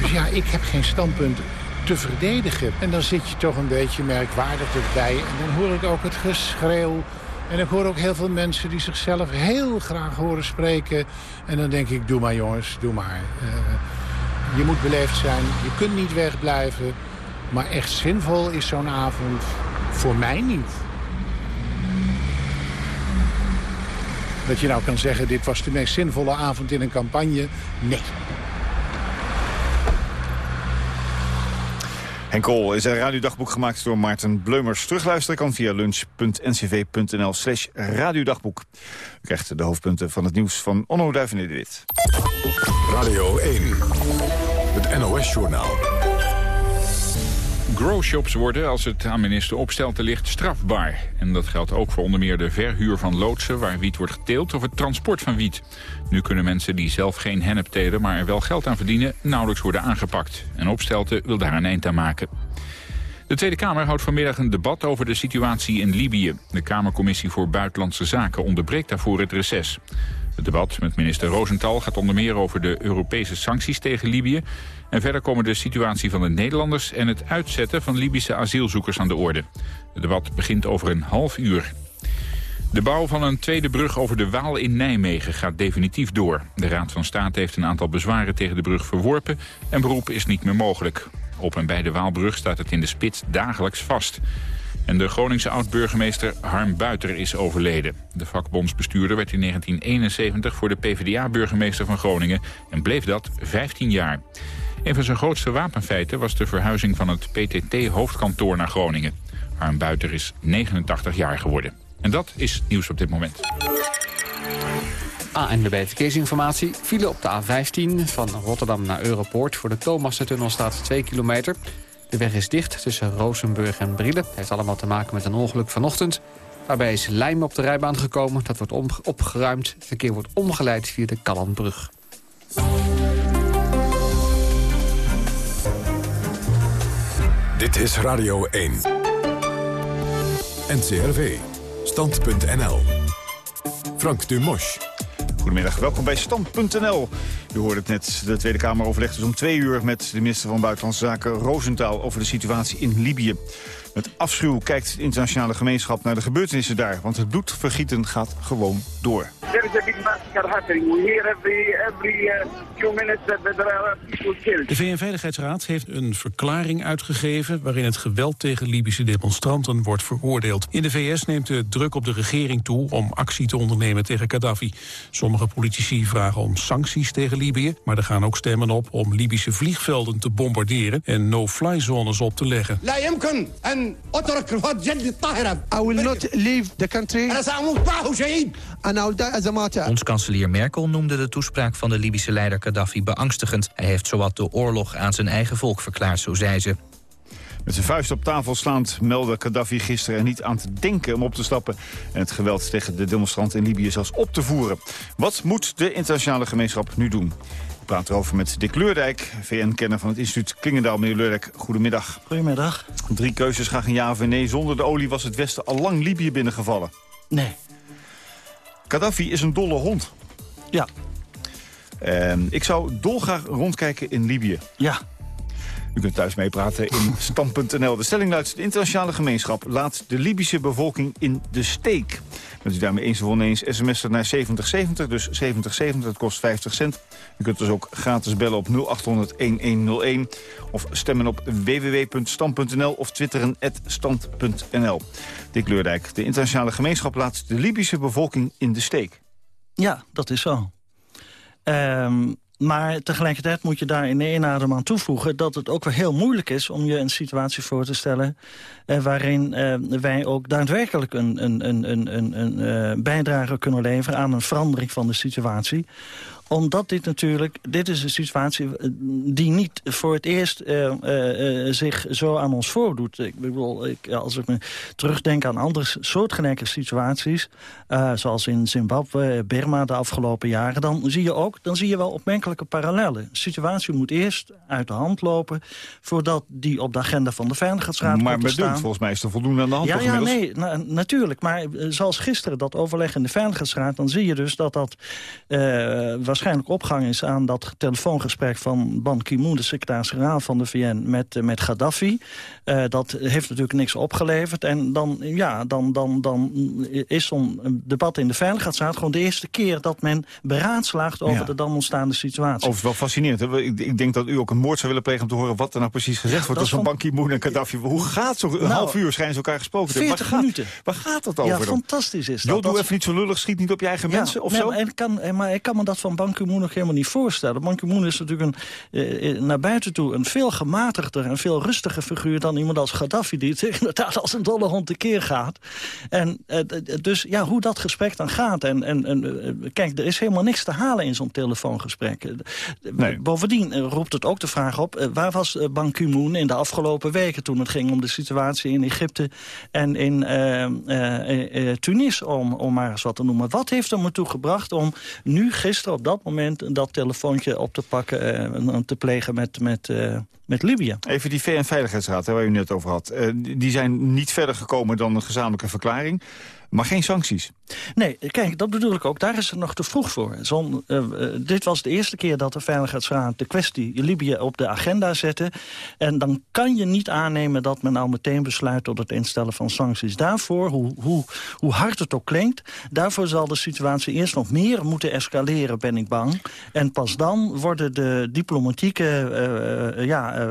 Dus ja, ik heb geen standpunt te verdedigen. En dan zit je toch een beetje merkwaardig erbij. En dan hoor ik ook het geschreeuw en ik hoor ook heel veel mensen die zichzelf heel graag horen spreken. En dan denk ik, doe maar jongens, doe maar. Uh, je moet beleefd zijn, je kunt niet wegblijven. Maar echt zinvol is zo'n avond voor mij niet. Dat je nou kan zeggen, dit was de meest zinvolle avond in een campagne. Nee. Henk Kool is een radiodagboek gemaakt door Maarten Bleumers. Terugluisteren kan via lunch.ncv.nl slash radiodagboek. U krijgt de hoofdpunten van het nieuws van Onno Duivenede-Wit. Radio 1, het NOS-journaal. Growshops worden, als het aan minister Opstelten ligt, strafbaar. En dat geldt ook voor onder meer de verhuur van loodsen waar wiet wordt geteeld... of het transport van wiet. Nu kunnen mensen die zelf geen hennep telen, maar er wel geld aan verdienen... nauwelijks worden aangepakt. En Opstelten wil daar een eind aan maken. De Tweede Kamer houdt vanmiddag een debat over de situatie in Libië. De Kamercommissie voor Buitenlandse Zaken onderbreekt daarvoor het reces. Het debat met minister Rosenthal gaat onder meer over de Europese sancties tegen Libië... En verder komen de situatie van de Nederlanders en het uitzetten van Libische asielzoekers aan de orde. Het debat begint over een half uur. De bouw van een tweede brug over de Waal in Nijmegen gaat definitief door. De Raad van State heeft een aantal bezwaren tegen de brug verworpen... en beroep is niet meer mogelijk. Op en bij de Waalbrug staat het in de spits dagelijks vast. En de Groningse oud-burgemeester Harm Buiter is overleden. De vakbondsbestuurder werd in 1971 voor de PvdA-burgemeester van Groningen... en bleef dat 15 jaar. Een van zijn grootste wapenfeiten was de verhuizing van het PTT-hoofdkantoor naar Groningen. Harm Buiter is 89 jaar geworden. En dat is nieuws op dit moment. ANWB Verkeersinformatie. File op de A15 van Rotterdam naar Europoort. Voor de Thomassen-tunnel staat 2 kilometer. De weg is dicht tussen Rozenburg en Brielen. heeft allemaal te maken met een ongeluk vanochtend. Daarbij is lijm op de rijbaan gekomen. Dat wordt opgeruimd. Het verkeer wordt omgeleid via de Kallandbrug. Dit is Radio 1. NCRV. Stand.nl. Frank Dumosch. Goedemiddag, welkom bij Stand.nl. U hoorde het net, de Tweede Kamer overlegt dus om twee uur... met de minister van Buitenlandse Zaken Rosenthal over de situatie in Libië. Met afschuw kijkt de internationale gemeenschap naar de gebeurtenissen daar... want het bloedvergieten gaat gewoon door. De VN-veiligheidsraad heeft een verklaring uitgegeven... waarin het geweld tegen Libische demonstranten wordt veroordeeld. In de VS neemt de druk op de regering toe om actie te ondernemen tegen Gaddafi. Sommige politici vragen om sancties tegen Libië... maar er gaan ook stemmen op om Libische vliegvelden te bombarderen... en no-fly zones op te leggen. I will not leave the country. Ons kanselier Merkel noemde de toespraak van de Libische leider Gaddafi beangstigend. Hij heeft zowat de oorlog aan zijn eigen volk verklaard, zo zei ze. Met zijn vuist op tafel slaand meldde Gaddafi gisteren er niet aan te denken om op te stappen... en het geweld tegen de demonstranten in Libië zelfs op te voeren. Wat moet de internationale gemeenschap nu doen? We praten erover met Dick Leurdijk, VN-kenner van het instituut Klingendaal. Meneer Leurdijk, goedemiddag. Goedemiddag. Drie keuzes, graag een ja of een nee. Zonder de olie was het Westen al lang Libië binnengevallen. Nee. Gaddafi is een dolle hond. Ja. Uh, ik zou dolgraag rondkijken in Libië. Ja. U kunt thuis meepraten in stand.nl. De stelling luidt, de internationale gemeenschap laat de Libische bevolking in de steek. Bent u daarmee eens of oneens, sms er naar 7070, dus 7070, dat kost 50 cent. U kunt dus ook gratis bellen op 0800-1101 of stemmen op www.stand.nl of twitteren stand.nl. Dick Leurdijk, de internationale gemeenschap laat de Libische bevolking in de steek. Ja, dat is zo. Um, maar tegelijkertijd moet je daar in adem aan toevoegen... dat het ook wel heel moeilijk is om je een situatie voor te stellen... Eh, waarin eh, wij ook daadwerkelijk een, een, een, een, een, uh, bijdrage kunnen leveren... aan een verandering van de situatie omdat dit natuurlijk, dit is een situatie eh, die niet voor het eerst zich zo aan ons voordoet. Ik bedoel, ik, als ik me terugdenk aan andere soortgelijke situaties, zoals in Zimbabwe, Burma de afgelopen jaren, dan zie je ook, dan zie je wel opmerkelijke parallellen. De situatie moet eerst uit de hand lopen, voordat die op de agenda van de Veiligheidsraad maar komt te staan. Maar volgens mij is er voldoende aan de hand Ja, ja nee, na, natuurlijk. Maar zoals gisteren dat overleg in de Veiligheidsraad, dan zie je dus dat dat waarschijnlijk opgang is aan dat telefoongesprek van Ban Ki-moon... de secretaris-generaal van de VN met, met Gaddafi. Dat heeft natuurlijk niks opgeleverd. En dan, ja, dan, dan, dan is zo'n debat in de Veiligheidsraad... gewoon de eerste keer dat men beraadslaagt over ja. de dan ontstaande situatie. Overigens wel fascinerend. Ik, ik, denk dat u ook een moord zou willen plegen om te horen... wat er nou precies gezegd ja, wordt tussen van... Ban Ki-moon en Gaddafi. Hoe gaat zo'n nou, half uur schijnen ze elkaar gesproken te hebben? 40 minuten. Waar gaat het over Ja, fantastisch is dat. Jo, doe even niet zo lullig, schiet niet op je eigen ja, mensen of nee, zo? Maar ik, kan, maar ik kan me dat van Ban Ki-moon nog helemaal niet voorstellen. Ban Ki-moon is natuurlijk een, eh, naar buiten toe een veel gematigder en veel rustiger figuur dan iemand als Gaddafi, die het inderdaad als een dolle hond tekeer gaat. En eh, dus ja, hoe dat gesprek dan gaat. En, en, en kijk, er is helemaal niks te halen in zo'n telefoongesprek. Nee. Bovendien roept het ook de vraag op, waar was Ban Ki-moon in de afgelopen weken toen het ging om de situatie in Egypte en in uh, Tunis, om, om maar eens wat te noemen. Wat heeft hem ertoe gebracht om nu gisteren op dat moment dat telefoontje op te pakken en te plegen met, met, uh, met Libië. Even die VN-veiligheidsraad, waar u net over had. Uh, die zijn niet verder gekomen dan een gezamenlijke verklaring. Maar geen sancties. Nee, kijk, dat bedoel ik ook. Daar is het nog te vroeg voor. Zo, uh, uh, dit was de eerste keer dat de Veiligheidsraad de kwestie Libië op de agenda zette. En dan kan je niet aannemen dat men al meteen besluit tot het instellen van sancties. Daarvoor, hoe, hoe, hoe hard het ook klinkt, daarvoor zal de situatie eerst nog meer moeten escaleren, ben ik bang. En pas dan worden de diplomatieke, uh, ja,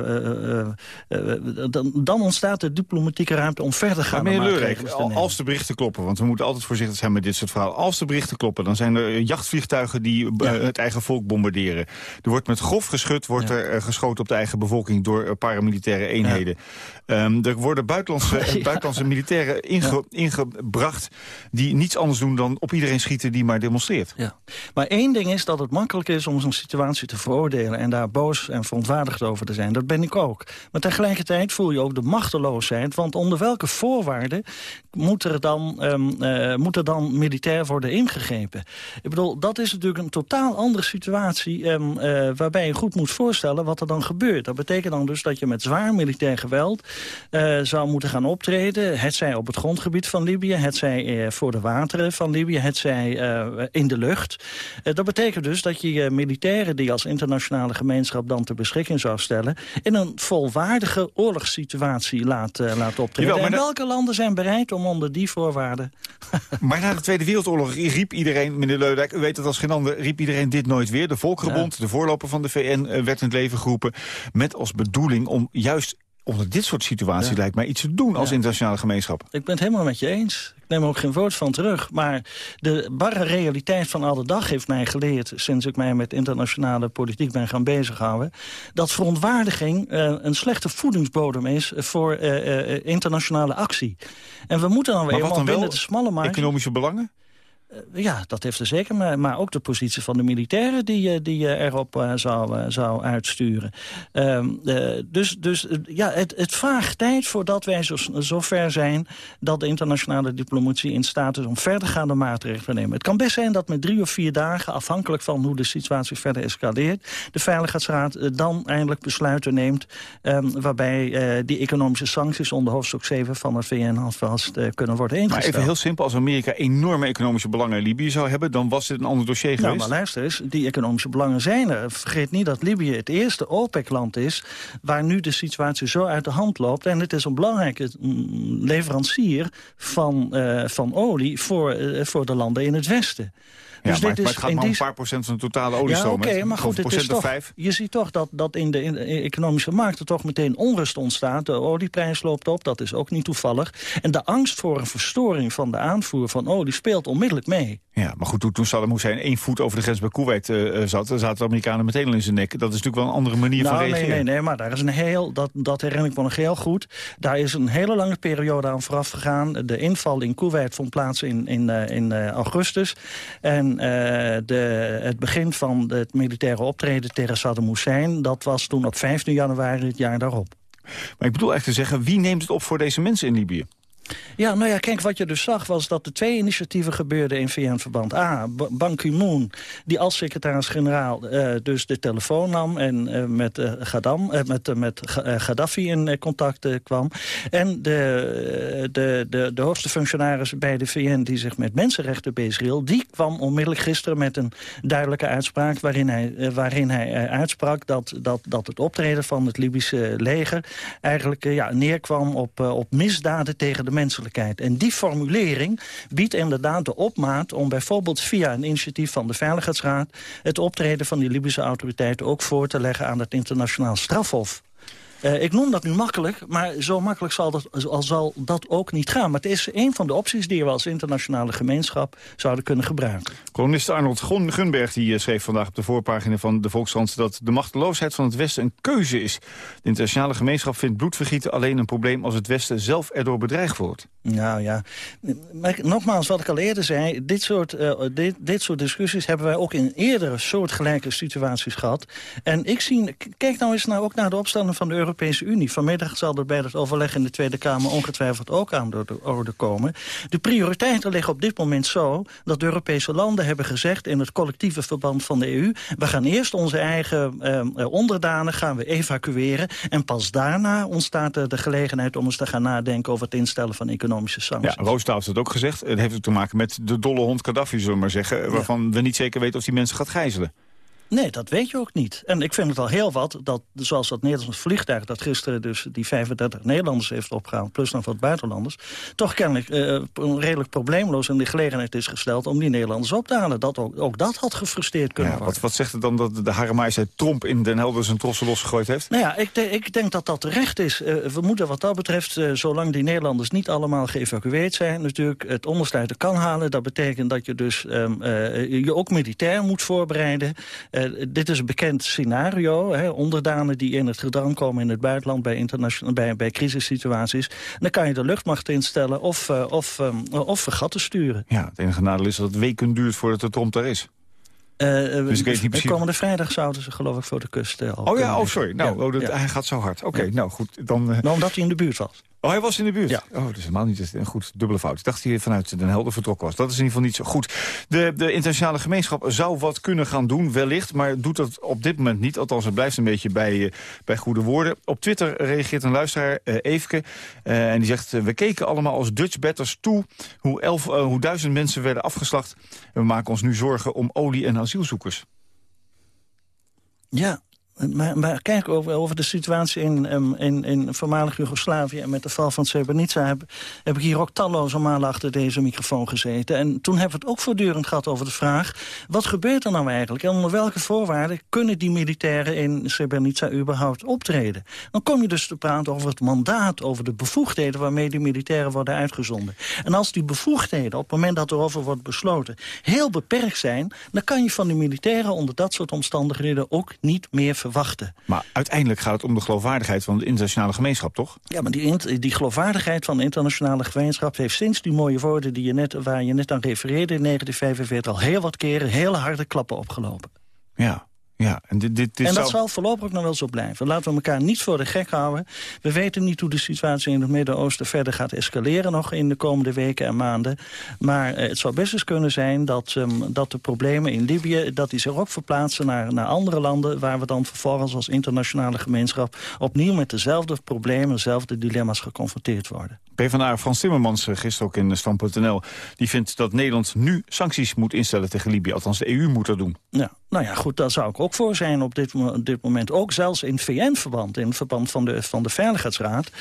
dan, dan ontstaat de diplomatieke ruimte om verder te gaan. Maar meneer Leurek, als de berichten kloppen, want we moeten altijd voorzichtig zijn met dit soort verhalen. Als de berichten kloppen, dan zijn er jachtvliegtuigen die ja. uh, het eigen volk bombarderen. Er wordt met grof geschut wordt ja. er uh, geschoten op de eigen bevolking door paramilitaire eenheden. Ja. Um, er worden buitenlandse, buitenlandse militairen inge ingebracht die niets anders doen dan op iedereen schieten die maar demonstreert. Ja. Maar één ding is dat het makkelijk is om zo'n situatie te veroordelen en daar boos en verontwaardigd over te zijn. Dat ben ik ook. Maar tegelijkertijd voel je ook de machteloosheid, want onder welke voorwaarden moet er dan uh, moet er dan militair worden ingegrepen. Ik bedoel, dat is natuurlijk een totaal andere situatie... Um, uh, waarbij je goed moet voorstellen wat er dan gebeurt. Dat betekent dan dus dat je met zwaar militair geweld... Uh, zou moeten gaan optreden. Het zij op het grondgebied van Libië, het zij voor de wateren van Libië... het zij in de lucht. dat betekent dus dat je je militairen die als internationale gemeenschap... dan ter beschikking zou stellen... in een volwaardige oorlogssituatie laat, laat optreden. Jawel, en welke landen zijn bereid om onder die voorwaarden... Maar na de Tweede Wereldoorlog riep iedereen, meneer Leudijk... u weet het als geen ander, riep iedereen dit nooit weer. De Volkerenbond, ja. de voorloper van de VN, werd in het leven geroepen... met als bedoeling om juist onder dit soort situatie ja. lijkt mij iets te doen als ja. internationale gemeenschap. Ik ben het helemaal met je eens. Ik neem er ook geen woord van terug. Maar de barre realiteit van alle dag heeft mij geleerd... sinds ik mij met internationale politiek ben gaan bezighouden... dat verontwaardiging uh, een slechte voedingsbodem is voor uh, uh, internationale actie. En we moeten dan weer eenmaal binnen de smalle markt... economische belangen? Ja, dat heeft er zeker, maar, maar ook de positie van de militairen die, die je erop uh, zou, uh, zou uitsturen. Um, uh, dus dus ja, het, het vraagt tijd voordat wij zo, zo ver zijn dat de internationale diplomatie in staat is om verdergaande maatregelen te nemen. Het kan best zijn dat met drie of vier dagen, afhankelijk van hoe de situatie verder escaleert, de Veiligheidsraad dan eindelijk besluiten neemt um, waarbij die economische sancties onder hoofdstuk 7 van de VN alvast kunnen worden ingesteld. Maar even heel simpel, als Amerika enorme economische belangen in Libië zou hebben, dan was dit een ander dossier geweest. Nou, maar luister eens, die economische belangen zijn er. Vergeet niet dat Libië het eerste OPEC-land is... waar nu de situatie zo uit de hand loopt. En het is een belangrijke leverancier van, uh, van olie voor, uh, voor de landen in het Westen. Dus ja, maar, dit maar het gaat maar om een paar procent van de totale oliestroom. Ja, oké, okay, maar goed, het is toch, vijf. je ziet toch dat, dat in, de, in de economische markten toch meteen onrust ontstaat. De olieprijs loopt op, dat is ook niet toevallig. En de angst voor een verstoring van de aanvoer van olie speelt onmiddellijk mee. Ja, maar goed, toen, toen Saddam Hussein één voet over de grens bij Kuwait uh, zat... zaten de Amerikanen meteen al in zijn nek. Dat is natuurlijk wel een andere manier nou, van reageren. Nee, nee, nee, maar daar is een heel, dat, dat herinner ik me nog heel goed. Daar is een hele lange periode aan vooraf gegaan. De inval in Kuwait vond plaats in, in, uh, in uh, augustus. En de, het begin van het militaire optreden tegen Saddam Hussein... dat was toen op 15 januari het jaar daarop. Maar ik bedoel echt te zeggen, wie neemt het op voor deze mensen in Libië? Ja, nou ja, kijk, wat je dus zag was dat er twee initiatieven gebeurden in VN-verband. A, Ban Ki-moon, die als secretaris-generaal uh, dus de telefoon nam... en uh, met, Gaddam, met, met Gaddafi in contact kwam. En de, de, de, de hoogste functionaris bij de VN die zich met mensenrechten bezighield... die kwam onmiddellijk gisteren met een duidelijke uitspraak... waarin hij, waarin hij uitsprak dat, dat, dat het optreden van het Libische leger... eigenlijk ja, neerkwam op, op misdaden tegen de menselijkheid. En die formulering biedt inderdaad de opmaat om bijvoorbeeld via een initiatief van de Veiligheidsraad... het optreden van die Libische autoriteiten ook voor te leggen aan het internationaal strafhof. Uh, ik noem dat nu makkelijk, maar zo makkelijk zal dat, zal dat ook niet gaan. Maar het is een van de opties die we als internationale gemeenschap zouden kunnen gebruiken. Kolonist Arnold Gunberg die schreef vandaag op de voorpagina van de Volkskrant... dat de machteloosheid van het Westen een keuze is. De internationale gemeenschap vindt bloedvergieten alleen een probleem... als het Westen zelf erdoor bedreigd wordt. Nou ja, maar nogmaals wat ik al eerder zei... dit soort, uh, dit, dit soort discussies hebben wij ook in eerdere soortgelijke situaties gehad. En ik zie, kijk nou eens naar, ook naar de opstelling van de Europese Unie. Vanmiddag zal er bij het overleg in de Tweede Kamer ongetwijfeld ook aan de orde komen. De prioriteiten liggen op dit moment zo dat de Europese landen hebben gezegd... in het collectieve verband van de EU... we gaan eerst onze eigen eh, onderdanen gaan we evacueren... en pas daarna ontstaat er de gelegenheid om eens te gaan nadenken... over het instellen van economische sancties. Ja, Roosendaal heeft het ook gezegd. Het heeft ook te maken met de dolle hond Gaddafi, zullen we maar zeggen... waarvan we niet zeker weten of die mensen gaat gijzelen. Nee, dat weet je ook niet. En ik vind het al heel wat dat, zoals dat Nederlandse vliegtuig... dat gisteren dus die 35 Nederlanders heeft opgehaald... plus nog wat buitenlanders... toch kennelijk uh, redelijk probleemloos in de gelegenheid is gesteld... om die Nederlanders op te halen. Dat ook, ook dat had gefrustreerd kunnen ja, worden. Wat, wat zegt het dan dat de Hare Tromp in Den Helder zijn trossen losgegooid heeft? Nou ja, ik, de, ik denk dat dat terecht is. Uh, we moeten wat dat betreft, uh, zolang die Nederlanders niet allemaal geëvacueerd zijn... natuurlijk het ondersluiten kan halen. Dat betekent dat je dus um, je ook militair moet voorbereiden. Dit is een bekend scenario. Hè, onderdanen die in het gedrang komen in het buitenland... bij, bij, bij crisissituaties. Dan kan je de luchtmacht instellen of, uh, of, um, of vergatten sturen. Ja, het enige nadeel is dat het weken duurt voordat de tromp daar is. Uh, dus ik weet niet precies... Komende vrijdag zouden ze geloof ik voor de kust uh, Oh ja, oh sorry. Nou, ja, oh, dat, ja. hij gaat zo hard. Oké, okay, ja. nou goed. Dan, uh... nou, omdat hij in de buurt was. Oh, hij was in de buurt? Ja. Oh, dat is helemaal niet een goed dubbele fout. Ik dacht dat hij vanuit Den Helder vertrokken was. Dat is in ieder geval niet zo goed. De, de internationale gemeenschap zou wat kunnen gaan doen, wellicht. Maar doet dat op dit moment niet. Althans, het blijft een beetje bij, uh, bij goede woorden. Op Twitter reageert een luisteraar, uh, Eefke. Uh, en die zegt, we keken allemaal als Dutch Batters toe... hoe, elf, hoe duizend mensen werden afgeslacht. En we maken ons nu zorgen om olie- en asielzoekers. Ja, maar, maar, kijk, over, over de situatie in, um, in, in voormalig Joegoslavië... en met de val van Srebrenica heb, heb ik hier ook talloze malen achter deze microfoon gezeten. En toen hebben we het ook voortdurend gehad over de vraag... wat gebeurt er nou eigenlijk? En onder welke voorwaarden kunnen die militairen in Srebrenica überhaupt optreden? Dan kom je dus te praten over het mandaat, over de bevoegdheden... waarmee die militairen worden uitgezonden. En als die bevoegdheden, op het moment dat erover wordt besloten... heel beperkt zijn, dan kan je van die militairen onder dat soort omstandigheden... ook niet meer verwachten. Maar uiteindelijk gaat het om de geloofwaardigheid van de internationale gemeenschap, toch? Ja, maar die, die geloofwaardigheid van de internationale gemeenschap... heeft sinds die mooie woorden die je net, waar je net aan refereerde in 1945... al heel wat keren hele harde klappen opgelopen. Ja, ja, en dit, dit, dit en dat zou... zal voorlopig nog wel zo blijven. Laten we elkaar niet voor de gek houden. We weten niet hoe de situatie in het Midden-Oosten verder gaat escaleren... nog in de komende weken en maanden. Maar eh, het zou best eens kunnen zijn dat, um, dat de problemen in Libië... dat die zich ook verplaatsen naar, naar andere landen... waar we dan vervolgens als internationale gemeenschap... opnieuw met dezelfde problemen, dezelfde dilemma's geconfronteerd worden. PvdA Frans Timmermans, gisteren ook in Stand.nl... die vindt dat Nederland nu sancties moet instellen tegen Libië. Althans, de EU moet dat doen. Ja, Nou ja, goed, daar zou ik ook voor zijn op dit, dit moment. Ook zelfs in VN-verband, in verband van de, van de Veiligheidsraad...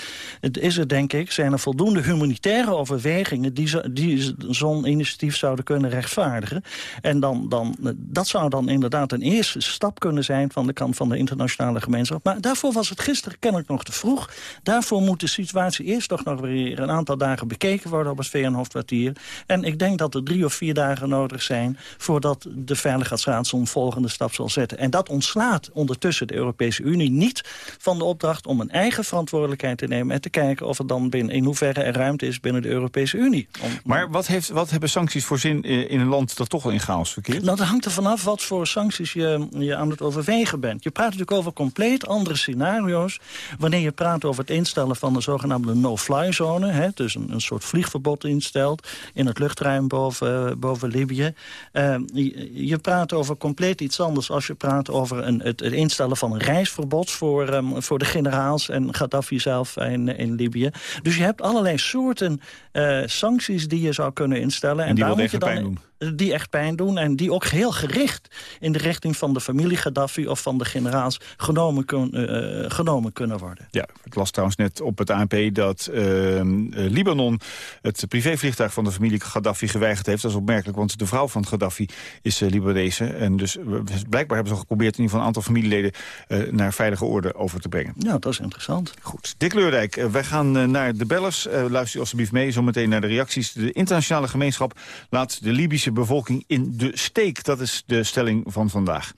Het is er, denk ik, zijn er voldoende humanitaire overwegingen... die, die zo'n initiatief zouden kunnen rechtvaardigen. En dan, dan, dat zou dan inderdaad een eerste stap kunnen zijn... van de kant van de internationale gemeenschap. Maar daarvoor was het gisteren kennelijk nog te vroeg. Daarvoor moet de situatie eerst toch nog weer een aantal dagen bekeken worden... op het VN-hoofdkwartier. En ik denk dat er drie of vier dagen nodig zijn... voordat de Veiligheidsraad zo'n volgende stap zal zetten. En dat ontslaat ondertussen de Europese Unie niet van de opdracht... om een eigen verantwoordelijkheid te nemen... en te kijken of er dan binnen, in hoeverre er ruimte is binnen de Europese Unie. Om, Maar wat, heeft, wat hebben sancties voor zin eh, in een land dat toch al in chaos verkeert? Nou, dat hangt er vanaf wat voor sancties je, je aan het overwegen bent. Je praat natuurlijk over compleet andere scenario's... wanneer je praat over het instellen van de zogenaamde no-fly-zone... hè, dus een, een soort vliegverbod instelt in het luchtruim boven, boven Libië. Eh, je, je praat over compleet iets anders als je praat over een, het, het instellen van een reisverbod... Voor, ehm, voor de generaals en Gaddafi zelf in, in Libië. Dus je hebt allerlei soorten eh, sancties die je zou kunnen instellen. En die daar moet je dan pijn die echt pijn doen en die ook heel gericht in de richting van de familie Gaddafi of van de generaals genomen, kun, eh, genomen kunnen worden. Ja, ik las trouwens net op het ANP dat eh, eh, Libanon het privévliegtuig van de familie Gaddafi geweigerd heeft. Dat is opmerkelijk, want de vrouw van Gaddafi is eh, Libanese. En dus eh, blijkbaar hebben ze geprobeerd in ieder geval een aantal familieleden eh, naar veilige orde over te brengen. Ja, dat is interessant. Goed. Dick Leurdijk, eh, wij gaan eh, naar de bellers. Eh, luister u alstublieft mee, zometeen naar de reacties. De internationale gemeenschap laat de Libische bevolking in de steek. Dat is de stelling van vandaag.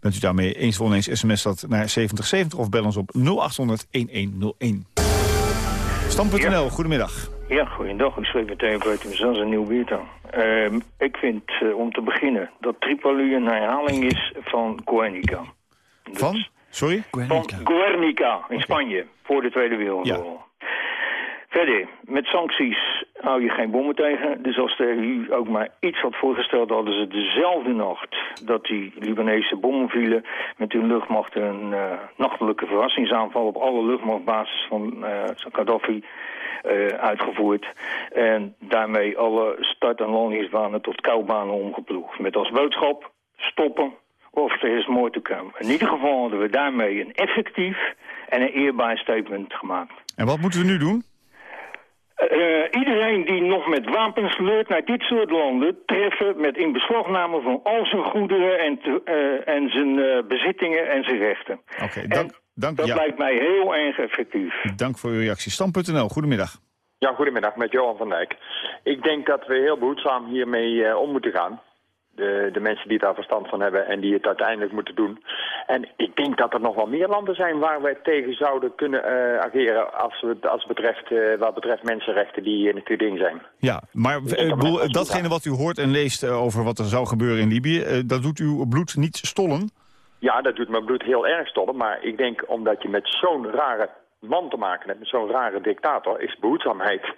Bent u daarmee eens of oneens, sms dat naar 7070 of bel ons op 0800-1101. Stam.nl, goedemiddag. Ja, goeiedag. Ik spreek met therapeut Zans en Nieuw Biertown. Ehm, ik vind, eh, om te beginnen, dat Tripoli een herhaling is van Guernica. Van? Sorry? Van Guernica in Spanje, voor de Tweede Wereldoorlog. Verder, met sancties hou je geen bommen tegen. Dus als de EU ook maar iets had voorgesteld... hadden ze dezelfde nacht dat die Libanese bommen vielen... met hun luchtmacht een eh, nachtelijke verrassingsaanval... op alle luchtmachtbasis van eh Gaddafi eh, uitgevoerd. En daarmee alle start- en landingsbanen tot koudbanen omgeploegd. Met als boodschap stoppen of er is more to come. In ieder geval hadden we daarmee een effectief en een eerbaar statement gemaakt. En wat moeten we nu doen? Eh, iedereen die nog met wapens leurt naar dit soort landen... treffen met inbeslagname van al zijn goederen en, te- eh, en zijn eh, bezittingen en zijn rechten. Oké, dank, dank, Dat ja, lijkt mij heel erg effectief. dank voor uw reactie. Stam.nl, goedemiddag. Ja, goedemiddag, met Johan van Dijk. Ik denk dat we heel behoedzaam hiermee eh, om moeten gaan. De, de mensen die daar verstand van hebben en die het uiteindelijk moeten doen. En ik denk dat er nog wel meer landen zijn waar we tegen zouden kunnen eh, ageren als, we, als betreft, eh, wat betreft mensenrechten die in het ding zijn. Ja, maar eh, datgene wat u hoort en leest over wat er zou gebeuren in Libië... dat doet uw bloed niet stollen? Ja, dat doet mijn bloed heel erg stollen. Maar ik denk omdat je met zo'n rare man te maken hebt, met zo'n rare dictator, is behoedzaamheid eh,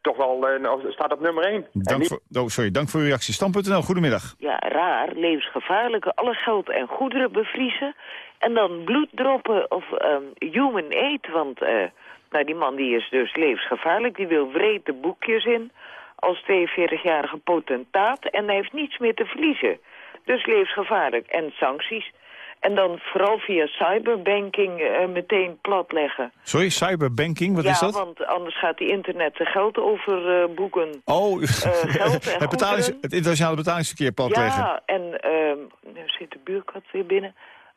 toch wel, eh, nou, staat op nummer één. En Dank niet- voor, oh, sorry, dank voor uw reactie. Stam.nl, goedemiddag. Ja, raar, levensgevaarlijke, alle geld en goederen bevriezen... en dan bloed droppen of ehm, human aid, want eh, nou, die man die is dus levensgevaarlijk... die wil wreed de boekjes in als 42-jarige potentaat... en hij heeft niets meer te verliezen. Dus levensgevaarlijk. En sancties. En dan vooral via cyberbanking eh, meteen platleggen. Sorry, cyberbanking, wat ja, is dat? want anders gaat die internet zijn geld overboeken. Oh, geld en het, betalings, het internationale betalingsverkeer platleggen. Ja, en ehm nu zit de buurkat weer binnen.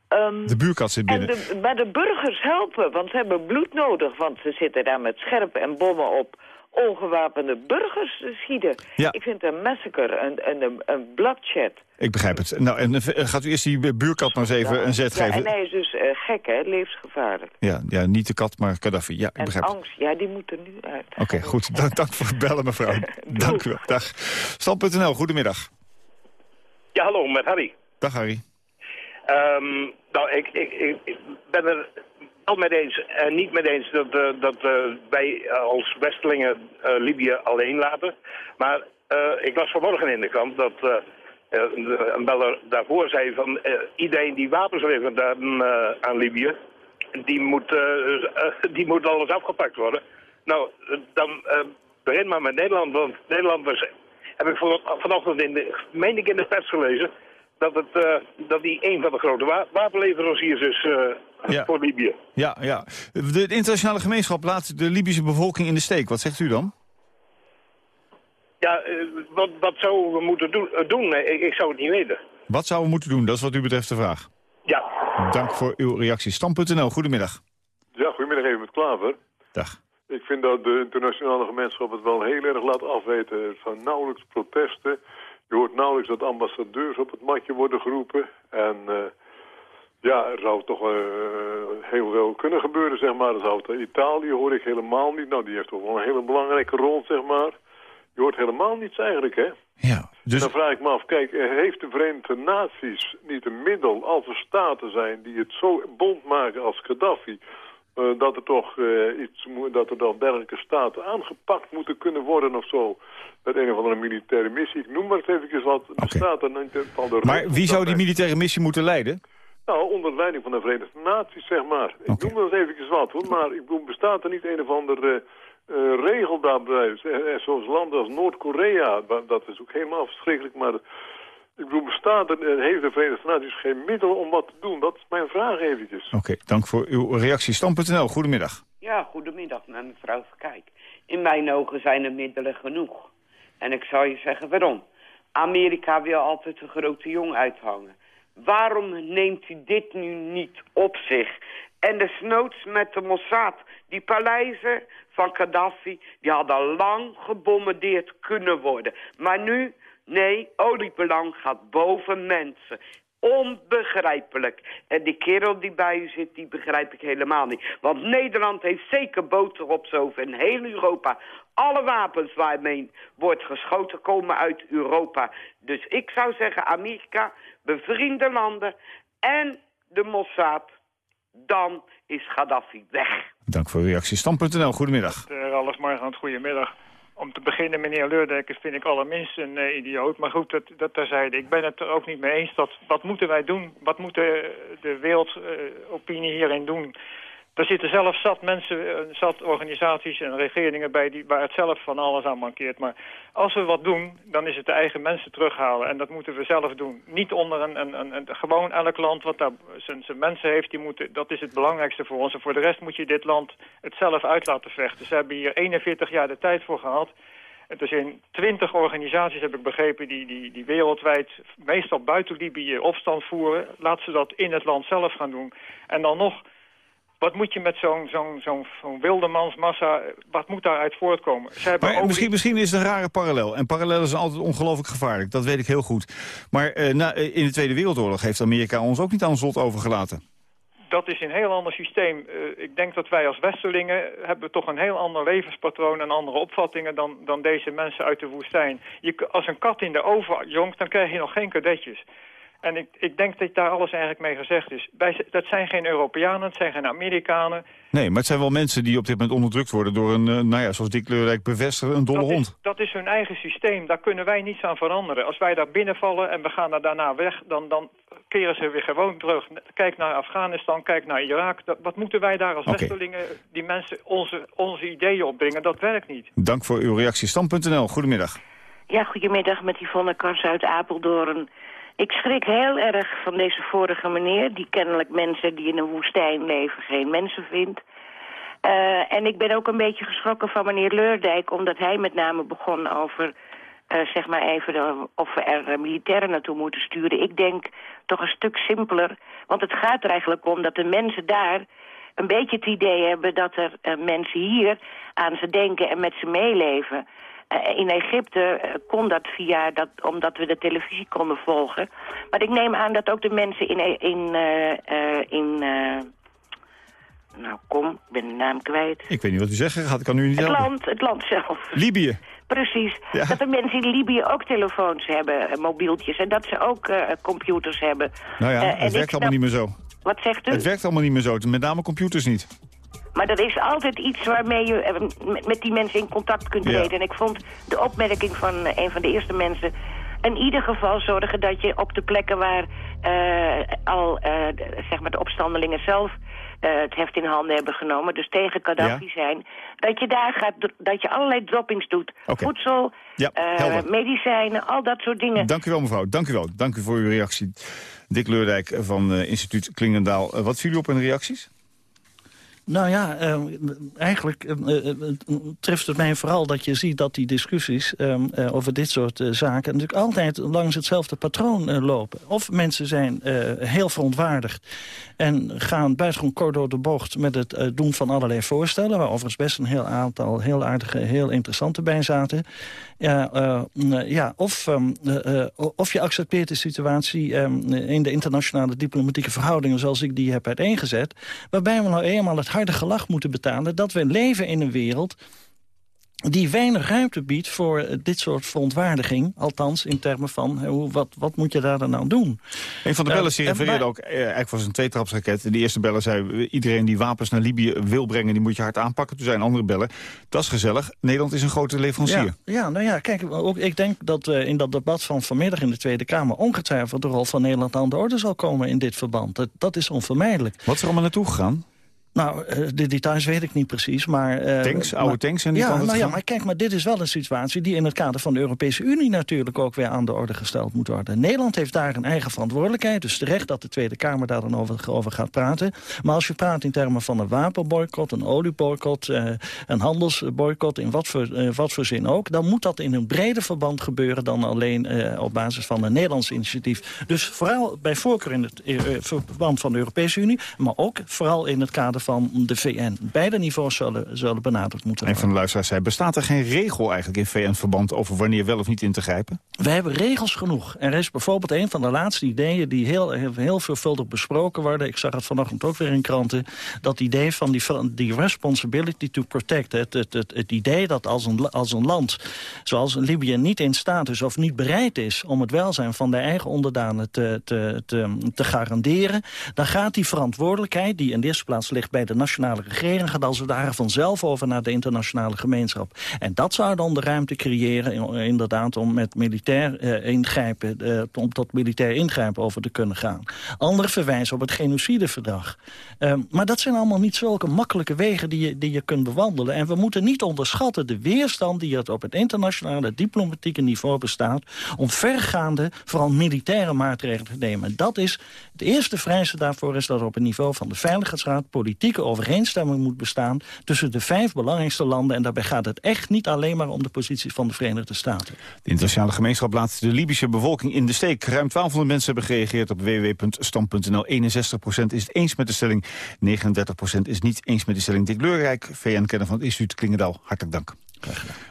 Ehm, De buurkat zit en binnen. de, maar de burgers helpen, want ze hebben bloed nodig. Want ze zitten daar met scherpen en bommen op ongewapende burgers te schieten. Ja. Ik vind een massacre, een, een, een, een bloodshed. Ik begrijp het. Nou, en eh, gaat u eerst die buurkat maar eens even een zet Ja, geven? en hij is dus eh, gek, hè, levensgevaarlijk. Ja, ja, niet de kat, maar Gaddafi. Ja, ik En begrijp het. angst, ja, die moet er nu uit. Oké, goed. Dank, dank voor het bellen, mevrouw. dank u wel. Dag. Stam.nl, goedemiddag. Ja, hallo, met Harry. Dag, Harry. Ehm, nou, ik, ik, ik, ik ben er wel eens en niet mee eens dat, eh, eh, wij eh, als Westelingen eh, Libië alleen laten. Maar eh, ik las vanmorgen in de krant dat eh, eh, een beller daarvoor zei van eh, iedereen die wapens levert aan, eh, aan Libië, die moet, eh, eh, die moet alles afgepakt worden. Nou, eh, dan eh, begin maar met Nederland, want Nederlanders heb ik van- vanochtend in de, meen ik in de pers gelezen, dat, het, eh, dat die een van de grote wa wapenleveranciers is voor Libië. Ja, ja. De internationale gemeenschap laat de Libische bevolking in de steek. Wat zegt u dan? Ja, wat, wat zouden we moeten doen? doen? Ik, ik, zou het niet weten. Wat zouden we moeten doen? Dat is wat u betreft de vraag. Ja. Dank voor uw reactie. Stam.nl, goedemiddag. Ja, goedemiddag even met Klaver. Dag. Ik vind dat de internationale gemeenschap het wel heel erg laat afweten. Er zijn nauwelijks protesten. Je hoort nauwelijks dat ambassadeurs op het matje worden geroepen. En uh, ja, er zou toch uh, heel veel kunnen gebeuren, zeg maar. Er zou Italië hoor ik helemaal niet. Nou, die heeft toch wel een hele belangrijke rol, zeg maar. Je hoort helemaal niets eigenlijk, hè? Ja, dus... Dan vraag ik me af, kijk, heeft de Verenigde Naties niet een middel als er staten zijn die het zo bond maken als Gaddafi... Uh, dat er toch uh, iets dat er dan dergelijke staten aangepakt moeten kunnen worden of zo. Met een of andere militaire missie. Ik noem maar eens even wat. Okay. Er in van de maar wie zou die militaire missie moeten leiden? Nou, onder leiding van de Verenigde Naties, zeg maar. Ik okay. noem maar eens even wat, hoor. Maar ik bedoel, bestaat er niet een of andere uh, regel daarbij? Zoals landen als Noord-Korea, dat is ook helemaal verschrikkelijk, maar... Ik bedoel, bestaat er, heeft de Verenigde Naties geen middel om wat te doen? Dat is mijn vraag eventjes. Oké, okay, dank voor uw reactie. Stam.nl, goedemiddag. Ja, goedemiddag, mevrouw Verkijk. In mijn ogen zijn er middelen genoeg. En ik zal je zeggen waarom. Amerika wil altijd een grote jong uithangen. Waarom neemt u dit nu niet op zich? En desnoods met de Mossad. Die paleizen van Gaddafi, die hadden lang gebombardeerd kunnen worden. Maar nu Nee, oliebelang gaat boven mensen. Onbegrijpelijk. En die kerel die bij u zit, die begrijp ik helemaal niet. Want Nederland heeft zeker boter op over in heel Europa. Alle wapens waarmee wordt geschoten komen uit Europa. Dus ik zou zeggen, Amerika, bevriende landen en de Mossad. Dan is Gaddafi weg. Dank voor uw reactie. Stam.nl, goedemiddag. Uh, Ralf Margant, goedemiddag. Om te beginnen, meneer Leurdijkers vind ik allerminst een uh, idioot. Maar goed, dat, dat terzijde. Ik ben het er ook niet mee eens. Dat, wat moeten wij doen? Wat moet de, de wereldopinie uh, hierin doen? Er zitten zelf zat mensen, eh, zat organisaties en regeringen bij die, waar het zelf van alles aan mankeert. Maar als we wat doen, dan is het de eigen mensen terughalen. En dat moeten we zelf doen. Niet onder een, een, een, een gewoon elk land wat daar zijn, zijn mensen heeft, die moeten, dat is het belangrijkste voor ons. En voor de rest moet je dit land het zelf uit laten vechten. Ze hebben hier 41 jaar de tijd voor gehad. Het is in twintig organisaties, heb ik begrepen, die, die, die wereldwijd, meestal buiten Libië, opstand voeren. Laat ze dat in het land zelf gaan doen. En dan nog wat moet je met zo'n zo'n zo'n zo wildemansmassa, wat moet daaruit voortkomen? Hebben maar misschien, misschien is het een rare parallel. En parallellen zijn altijd ongelooflijk gevaarlijk, dat weet ik heel goed. Maar uh, na, in de Tweede Wereldoorlog heeft Amerika ons ook niet aan slot overgelaten. Dat is een heel ander systeem. Uh, ik denk dat wij als Westerlingen hebben toch een heel ander levenspatroon en andere opvattingen dan, dan deze mensen uit de woestijn. Je, als een kat in de oven jongt, dan krijg je nog geen kadetjes. En ik, ik denk dat daar alles eigenlijk mee gezegd is. Wij, dat zijn geen Europeanen, het zijn geen Amerikanen. Nee, maar het zijn wel mensen die op dit moment onderdrukt worden... door een, uh, nou ja, zoals Dick Leurrijk bevestigen, een dolle dat hond. Is, dat is hun eigen systeem, daar kunnen wij niets aan veranderen. Als wij daar binnenvallen en we gaan er daarna weg... dan, dan keren ze weer gewoon terug. Kijk naar Afghanistan, kijk naar Irak. Dat, wat moeten wij daar als okay. Westerlingen die mensen onze, onze ideeën opbrengen? Dat werkt niet. Dank voor uw reactie. Stam.nl, goedemiddag. Ja, goedemiddag met Yvonne Kars uit Apeldoorn. Ik schrik heel erg van deze vorige meneer... die kennelijk mensen die in een woestijn leven geen mensen vindt. Uh, en ik ben ook een beetje geschrokken van meneer Leurdijk... omdat hij met name begon over... Uh, zeg maar even of we er uh, militairen naartoe moeten sturen. Ik denk toch een stuk simpeler. Want het gaat er eigenlijk om dat de mensen daar een beetje het idee hebben... dat er mensen hier aan ze denken en met ze meeleven... Uh, in Egypte uh, kon dat via dat, omdat we de televisie konden volgen. Maar ik neem aan dat ook de mensen in... in, uh, in nou, kom, ik ben de naam kwijt. Ik weet niet wat u zegt gaat, ik kan u niet het helpen. Land, het land zelf. Libië. Precies. Ja. Dat de mensen in Libië ook telefoons hebben, mobieltjes. En dat ze ook computers hebben. Nou ja, het werkt allemaal niet meer zo. Wat zegt u? Het werkt allemaal niet meer zo, met name computers niet. Maar er is altijd iets waarmee je met die mensen in contact kunt treden. Ja. En ik vond de opmerking van een van de eerste mensen... in ieder geval zorgen dat je op de plekken waar uh, al uh, zeg maar de opstandelingen zelf eh, het heft in handen hebben genomen, dus tegen Gaddafi zijn, dat je daar gaat, dat je allerlei droppings doet. Voedsel, Ja, eh, medicijnen, al dat soort dingen. Dank u wel, mevrouw. Dank u wel. Dank u voor uw reactie. Dick Leurdijk van eh, instituut Klingendaal. Eh, wat viel u op in de reacties? Nou ja, eh, eigenlijk eh, treft het mij vooral dat je ziet dat die discussies eh, eh, over dit soort zaken natuurlijk altijd langs hetzelfde patroon lopen. Of mensen zijn heel verontwaardigd en gaan buitengewoon kort door de bocht met het doen van allerlei voorstellen, waar overigens best een heel aantal heel aardige, heel interessante bij zaten. Ja, ja, of, ehm, of je accepteert de situatie ehm, in de internationale diplomatieke verhoudingen zoals ik die heb uiteengezet, waarbij we nou eenmaal het harde gelach moeten betalen dat we leven in een wereld die weinig ruimte biedt voor eh, dit soort verontwaardiging. Althans, in termen van eh, hoe, wat, wat moet je daar dan nou doen? Een van de Eh, bellers die en refereerde ook, eh, eigenlijk was een tweetrapsraket. De eerste beller zei, eh, iedereen die wapens naar Libië wil brengen, die moet je hard aanpakken. Toen zei een andere beller, dat is gezellig. Nederland is een grote leverancier. Ja, ja, nou ja, kijk, ook, ik denk dat eh, in dat debat van vanmiddag in de Tweede Kamer... ongetwijfeld de rol van Nederland aan de orde zal komen in dit verband. Dat, dat is onvermijdelijk. Wat is er allemaal naartoe gegaan? Nou, eh, de details weet ik niet precies, maar... eh, Tanks, oude maar- tanks en die ja, nou ja, maar kijk, maar dit is wel een situatie... die in het kader van de Europese Unie natuurlijk ook weer aan de orde gesteld moet worden. Nederland heeft daar een eigen verantwoordelijkheid. Dus terecht dat de Tweede Kamer daar dan over, over gaat praten. Maar als je praat in termen van een wapenboycott, een olieboycott... eh, een handelsboycott, in wat voor, wat voor zin ook... dan moet dat in een breder verband gebeuren dan alleen op basis van een Nederlands initiatief. Dus vooral bij voorkeur in het verband van de Europese Unie... maar ook vooral in het kader van de VN. Beide niveaus zullen, zullen benaderd moeten Een worden. van de luisteraars zei, bestaat er geen regel eigenlijk in VN-verband over wanneer wel of niet in te grijpen? We hebben regels genoeg. Er is bijvoorbeeld een van de laatste ideeën die heel, heel, veelvuldig besproken worden. Ik zag het vanochtend ook weer in kranten. Dat idee van die, die responsibility to protect. Het, het, het, het idee dat als een, als een land zoals Libië niet in staat is of niet bereid is om het welzijn van de eigen onderdanen te, te, te, te garanderen. Dan gaat die verantwoordelijkheid, die in de eerste plaats ligt bij de nationale regering, gaat als het ware vanzelf over naar de internationale gemeenschap. En dat zou dan de ruimte creëren, in- inderdaad, om met militair eh, ingrijpen, eh, om tot militair ingrijpen over te kunnen gaan. Anderen verwijzen op het genocideverdrag. Ehm, maar dat zijn allemaal niet zulke makkelijke wegen die je, die je kunt bewandelen. En we moeten niet onderschatten de weerstand die het op het internationale diplomatieke niveau bestaat om vergaande, vooral militaire maatregelen te nemen. Dat is, het eerste vereiste daarvoor is dat er op het niveau van de Veiligheidsraad politieke overeenstemming moet bestaan tussen de vijf belangrijkste landen. En daarbij gaat het echt niet alleen maar om de positie van de Verenigde Staten. De internationale gemeenschap laat de Libische bevolking in de steek. Ruim 1200 mensen hebben gereageerd op www.stand.nl. 61% is het eens met de stelling, 39% is niet eens met de stelling. Dick Leurrijk, VN-kenner van het instituut Klingendaal, hartelijk dank.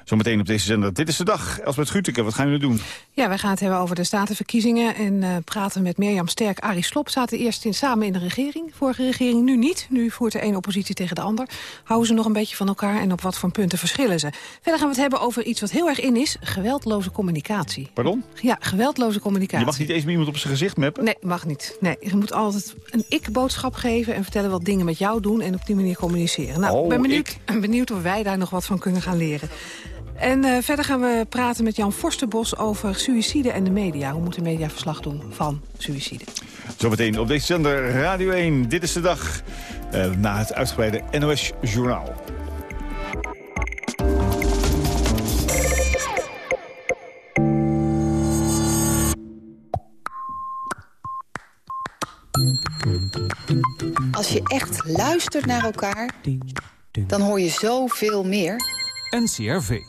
Zometeen op deze zender. Dit is de dag. Elsbeth Guteke, wat gaan jullie doen? Ja, wij gaan het hebben over de statenverkiezingen en eh, praten met Mirjam Sterk. Arie Slob zaten eerst in, samen in de regering. Vorige regering nu niet. Nu voert de een oppositie tegen de ander. Houden ze nog een beetje van elkaar en op wat voor punten verschillen ze. Verder gaan we het hebben over iets wat heel erg in is. Geweldloze communicatie. Pardon? Ja, geweldloze communicatie. Je mag niet eens meer iemand op zijn gezicht meppen? Nee, mag niet. Nee, je moet altijd een ik-boodschap geven... en vertellen wat dingen met jou doen en op die manier communiceren. Nou, Oh, ik ben benieuwd, benieuwd of wij daar nog wat van kunnen gaan leren. En eh, verder gaan we praten met Jan Forsterbos over suïcide en de media. Hoe moet de media verslag doen van suïcide? Zometeen op deze zender Radio 1. Dit is de dag eh, na het uitgebreide NOS-journaal. Als je echt luistert naar elkaar, dan hoor je zoveel meer. NCRV.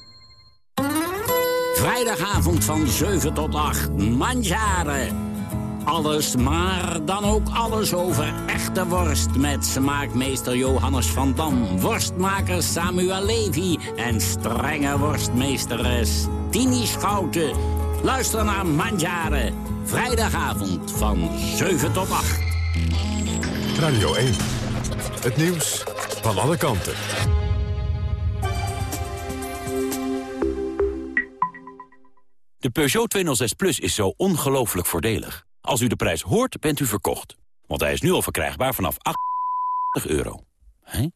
Vrijdagavond van 7 tot 8. Manjaren. Alles, maar dan ook alles over echte worst... met smaakmeester Johannes van Dam, worstmaker Samuel Levy... en strenge worstmeesteres Tini Schouten. Luister naar Manjaren. Vrijdagavond van 7 tot 8. Radio 1. Het nieuws van alle kanten. De Peugeot 206 Plus is zo ongelooflijk voordelig. Als u de prijs hoort, bent u verkocht. Want hij is nu al verkrijgbaar vanaf 8 euro. Hé?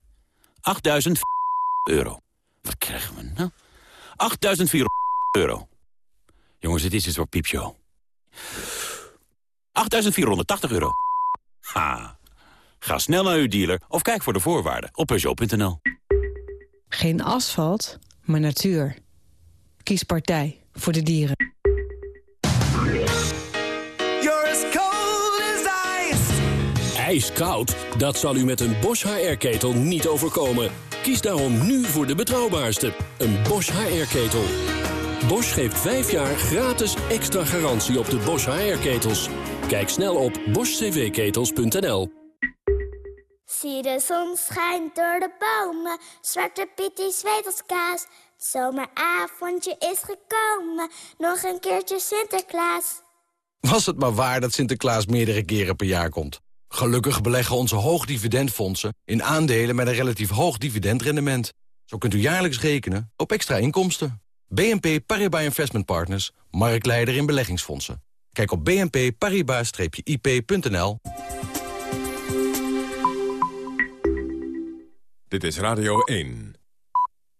8.000 euro. Wat krijgen we nou? 8.400 euro. Jongens, dit is het voor piepshow. 8.480 euro. Ha. Ga snel naar uw dealer of kijk voor de voorwaarden op Peugeot.nl. Geen asfalt, maar natuur. Kies partij voor de dieren. Ijskoud? Dat zal u met een Bosch HR-ketel niet overkomen. Kies daarom nu voor de betrouwbaarste, een Bosch HR-ketel. Bosch geeft 5 jaar gratis extra garantie op de Bosch HR-ketels. Kijk snel op boschcvketels.nl. Zie de zon schijnt door de bomen, Zwarte Piet die zweet als kaas. Zomeravondje is gekomen, nog een keertje Sinterklaas. Was het maar waar dat Sinterklaas meerdere keren per jaar komt. Gelukkig beleggen onze hoogdividendfondsen in aandelen met een relatief hoog dividendrendement. Zo kunt u jaarlijks rekenen op extra inkomsten. BNP Paribas Investment Partners, marktleider in beleggingsfondsen. Kijk op bnpparibas-ip.nl. Dit is Radio 1.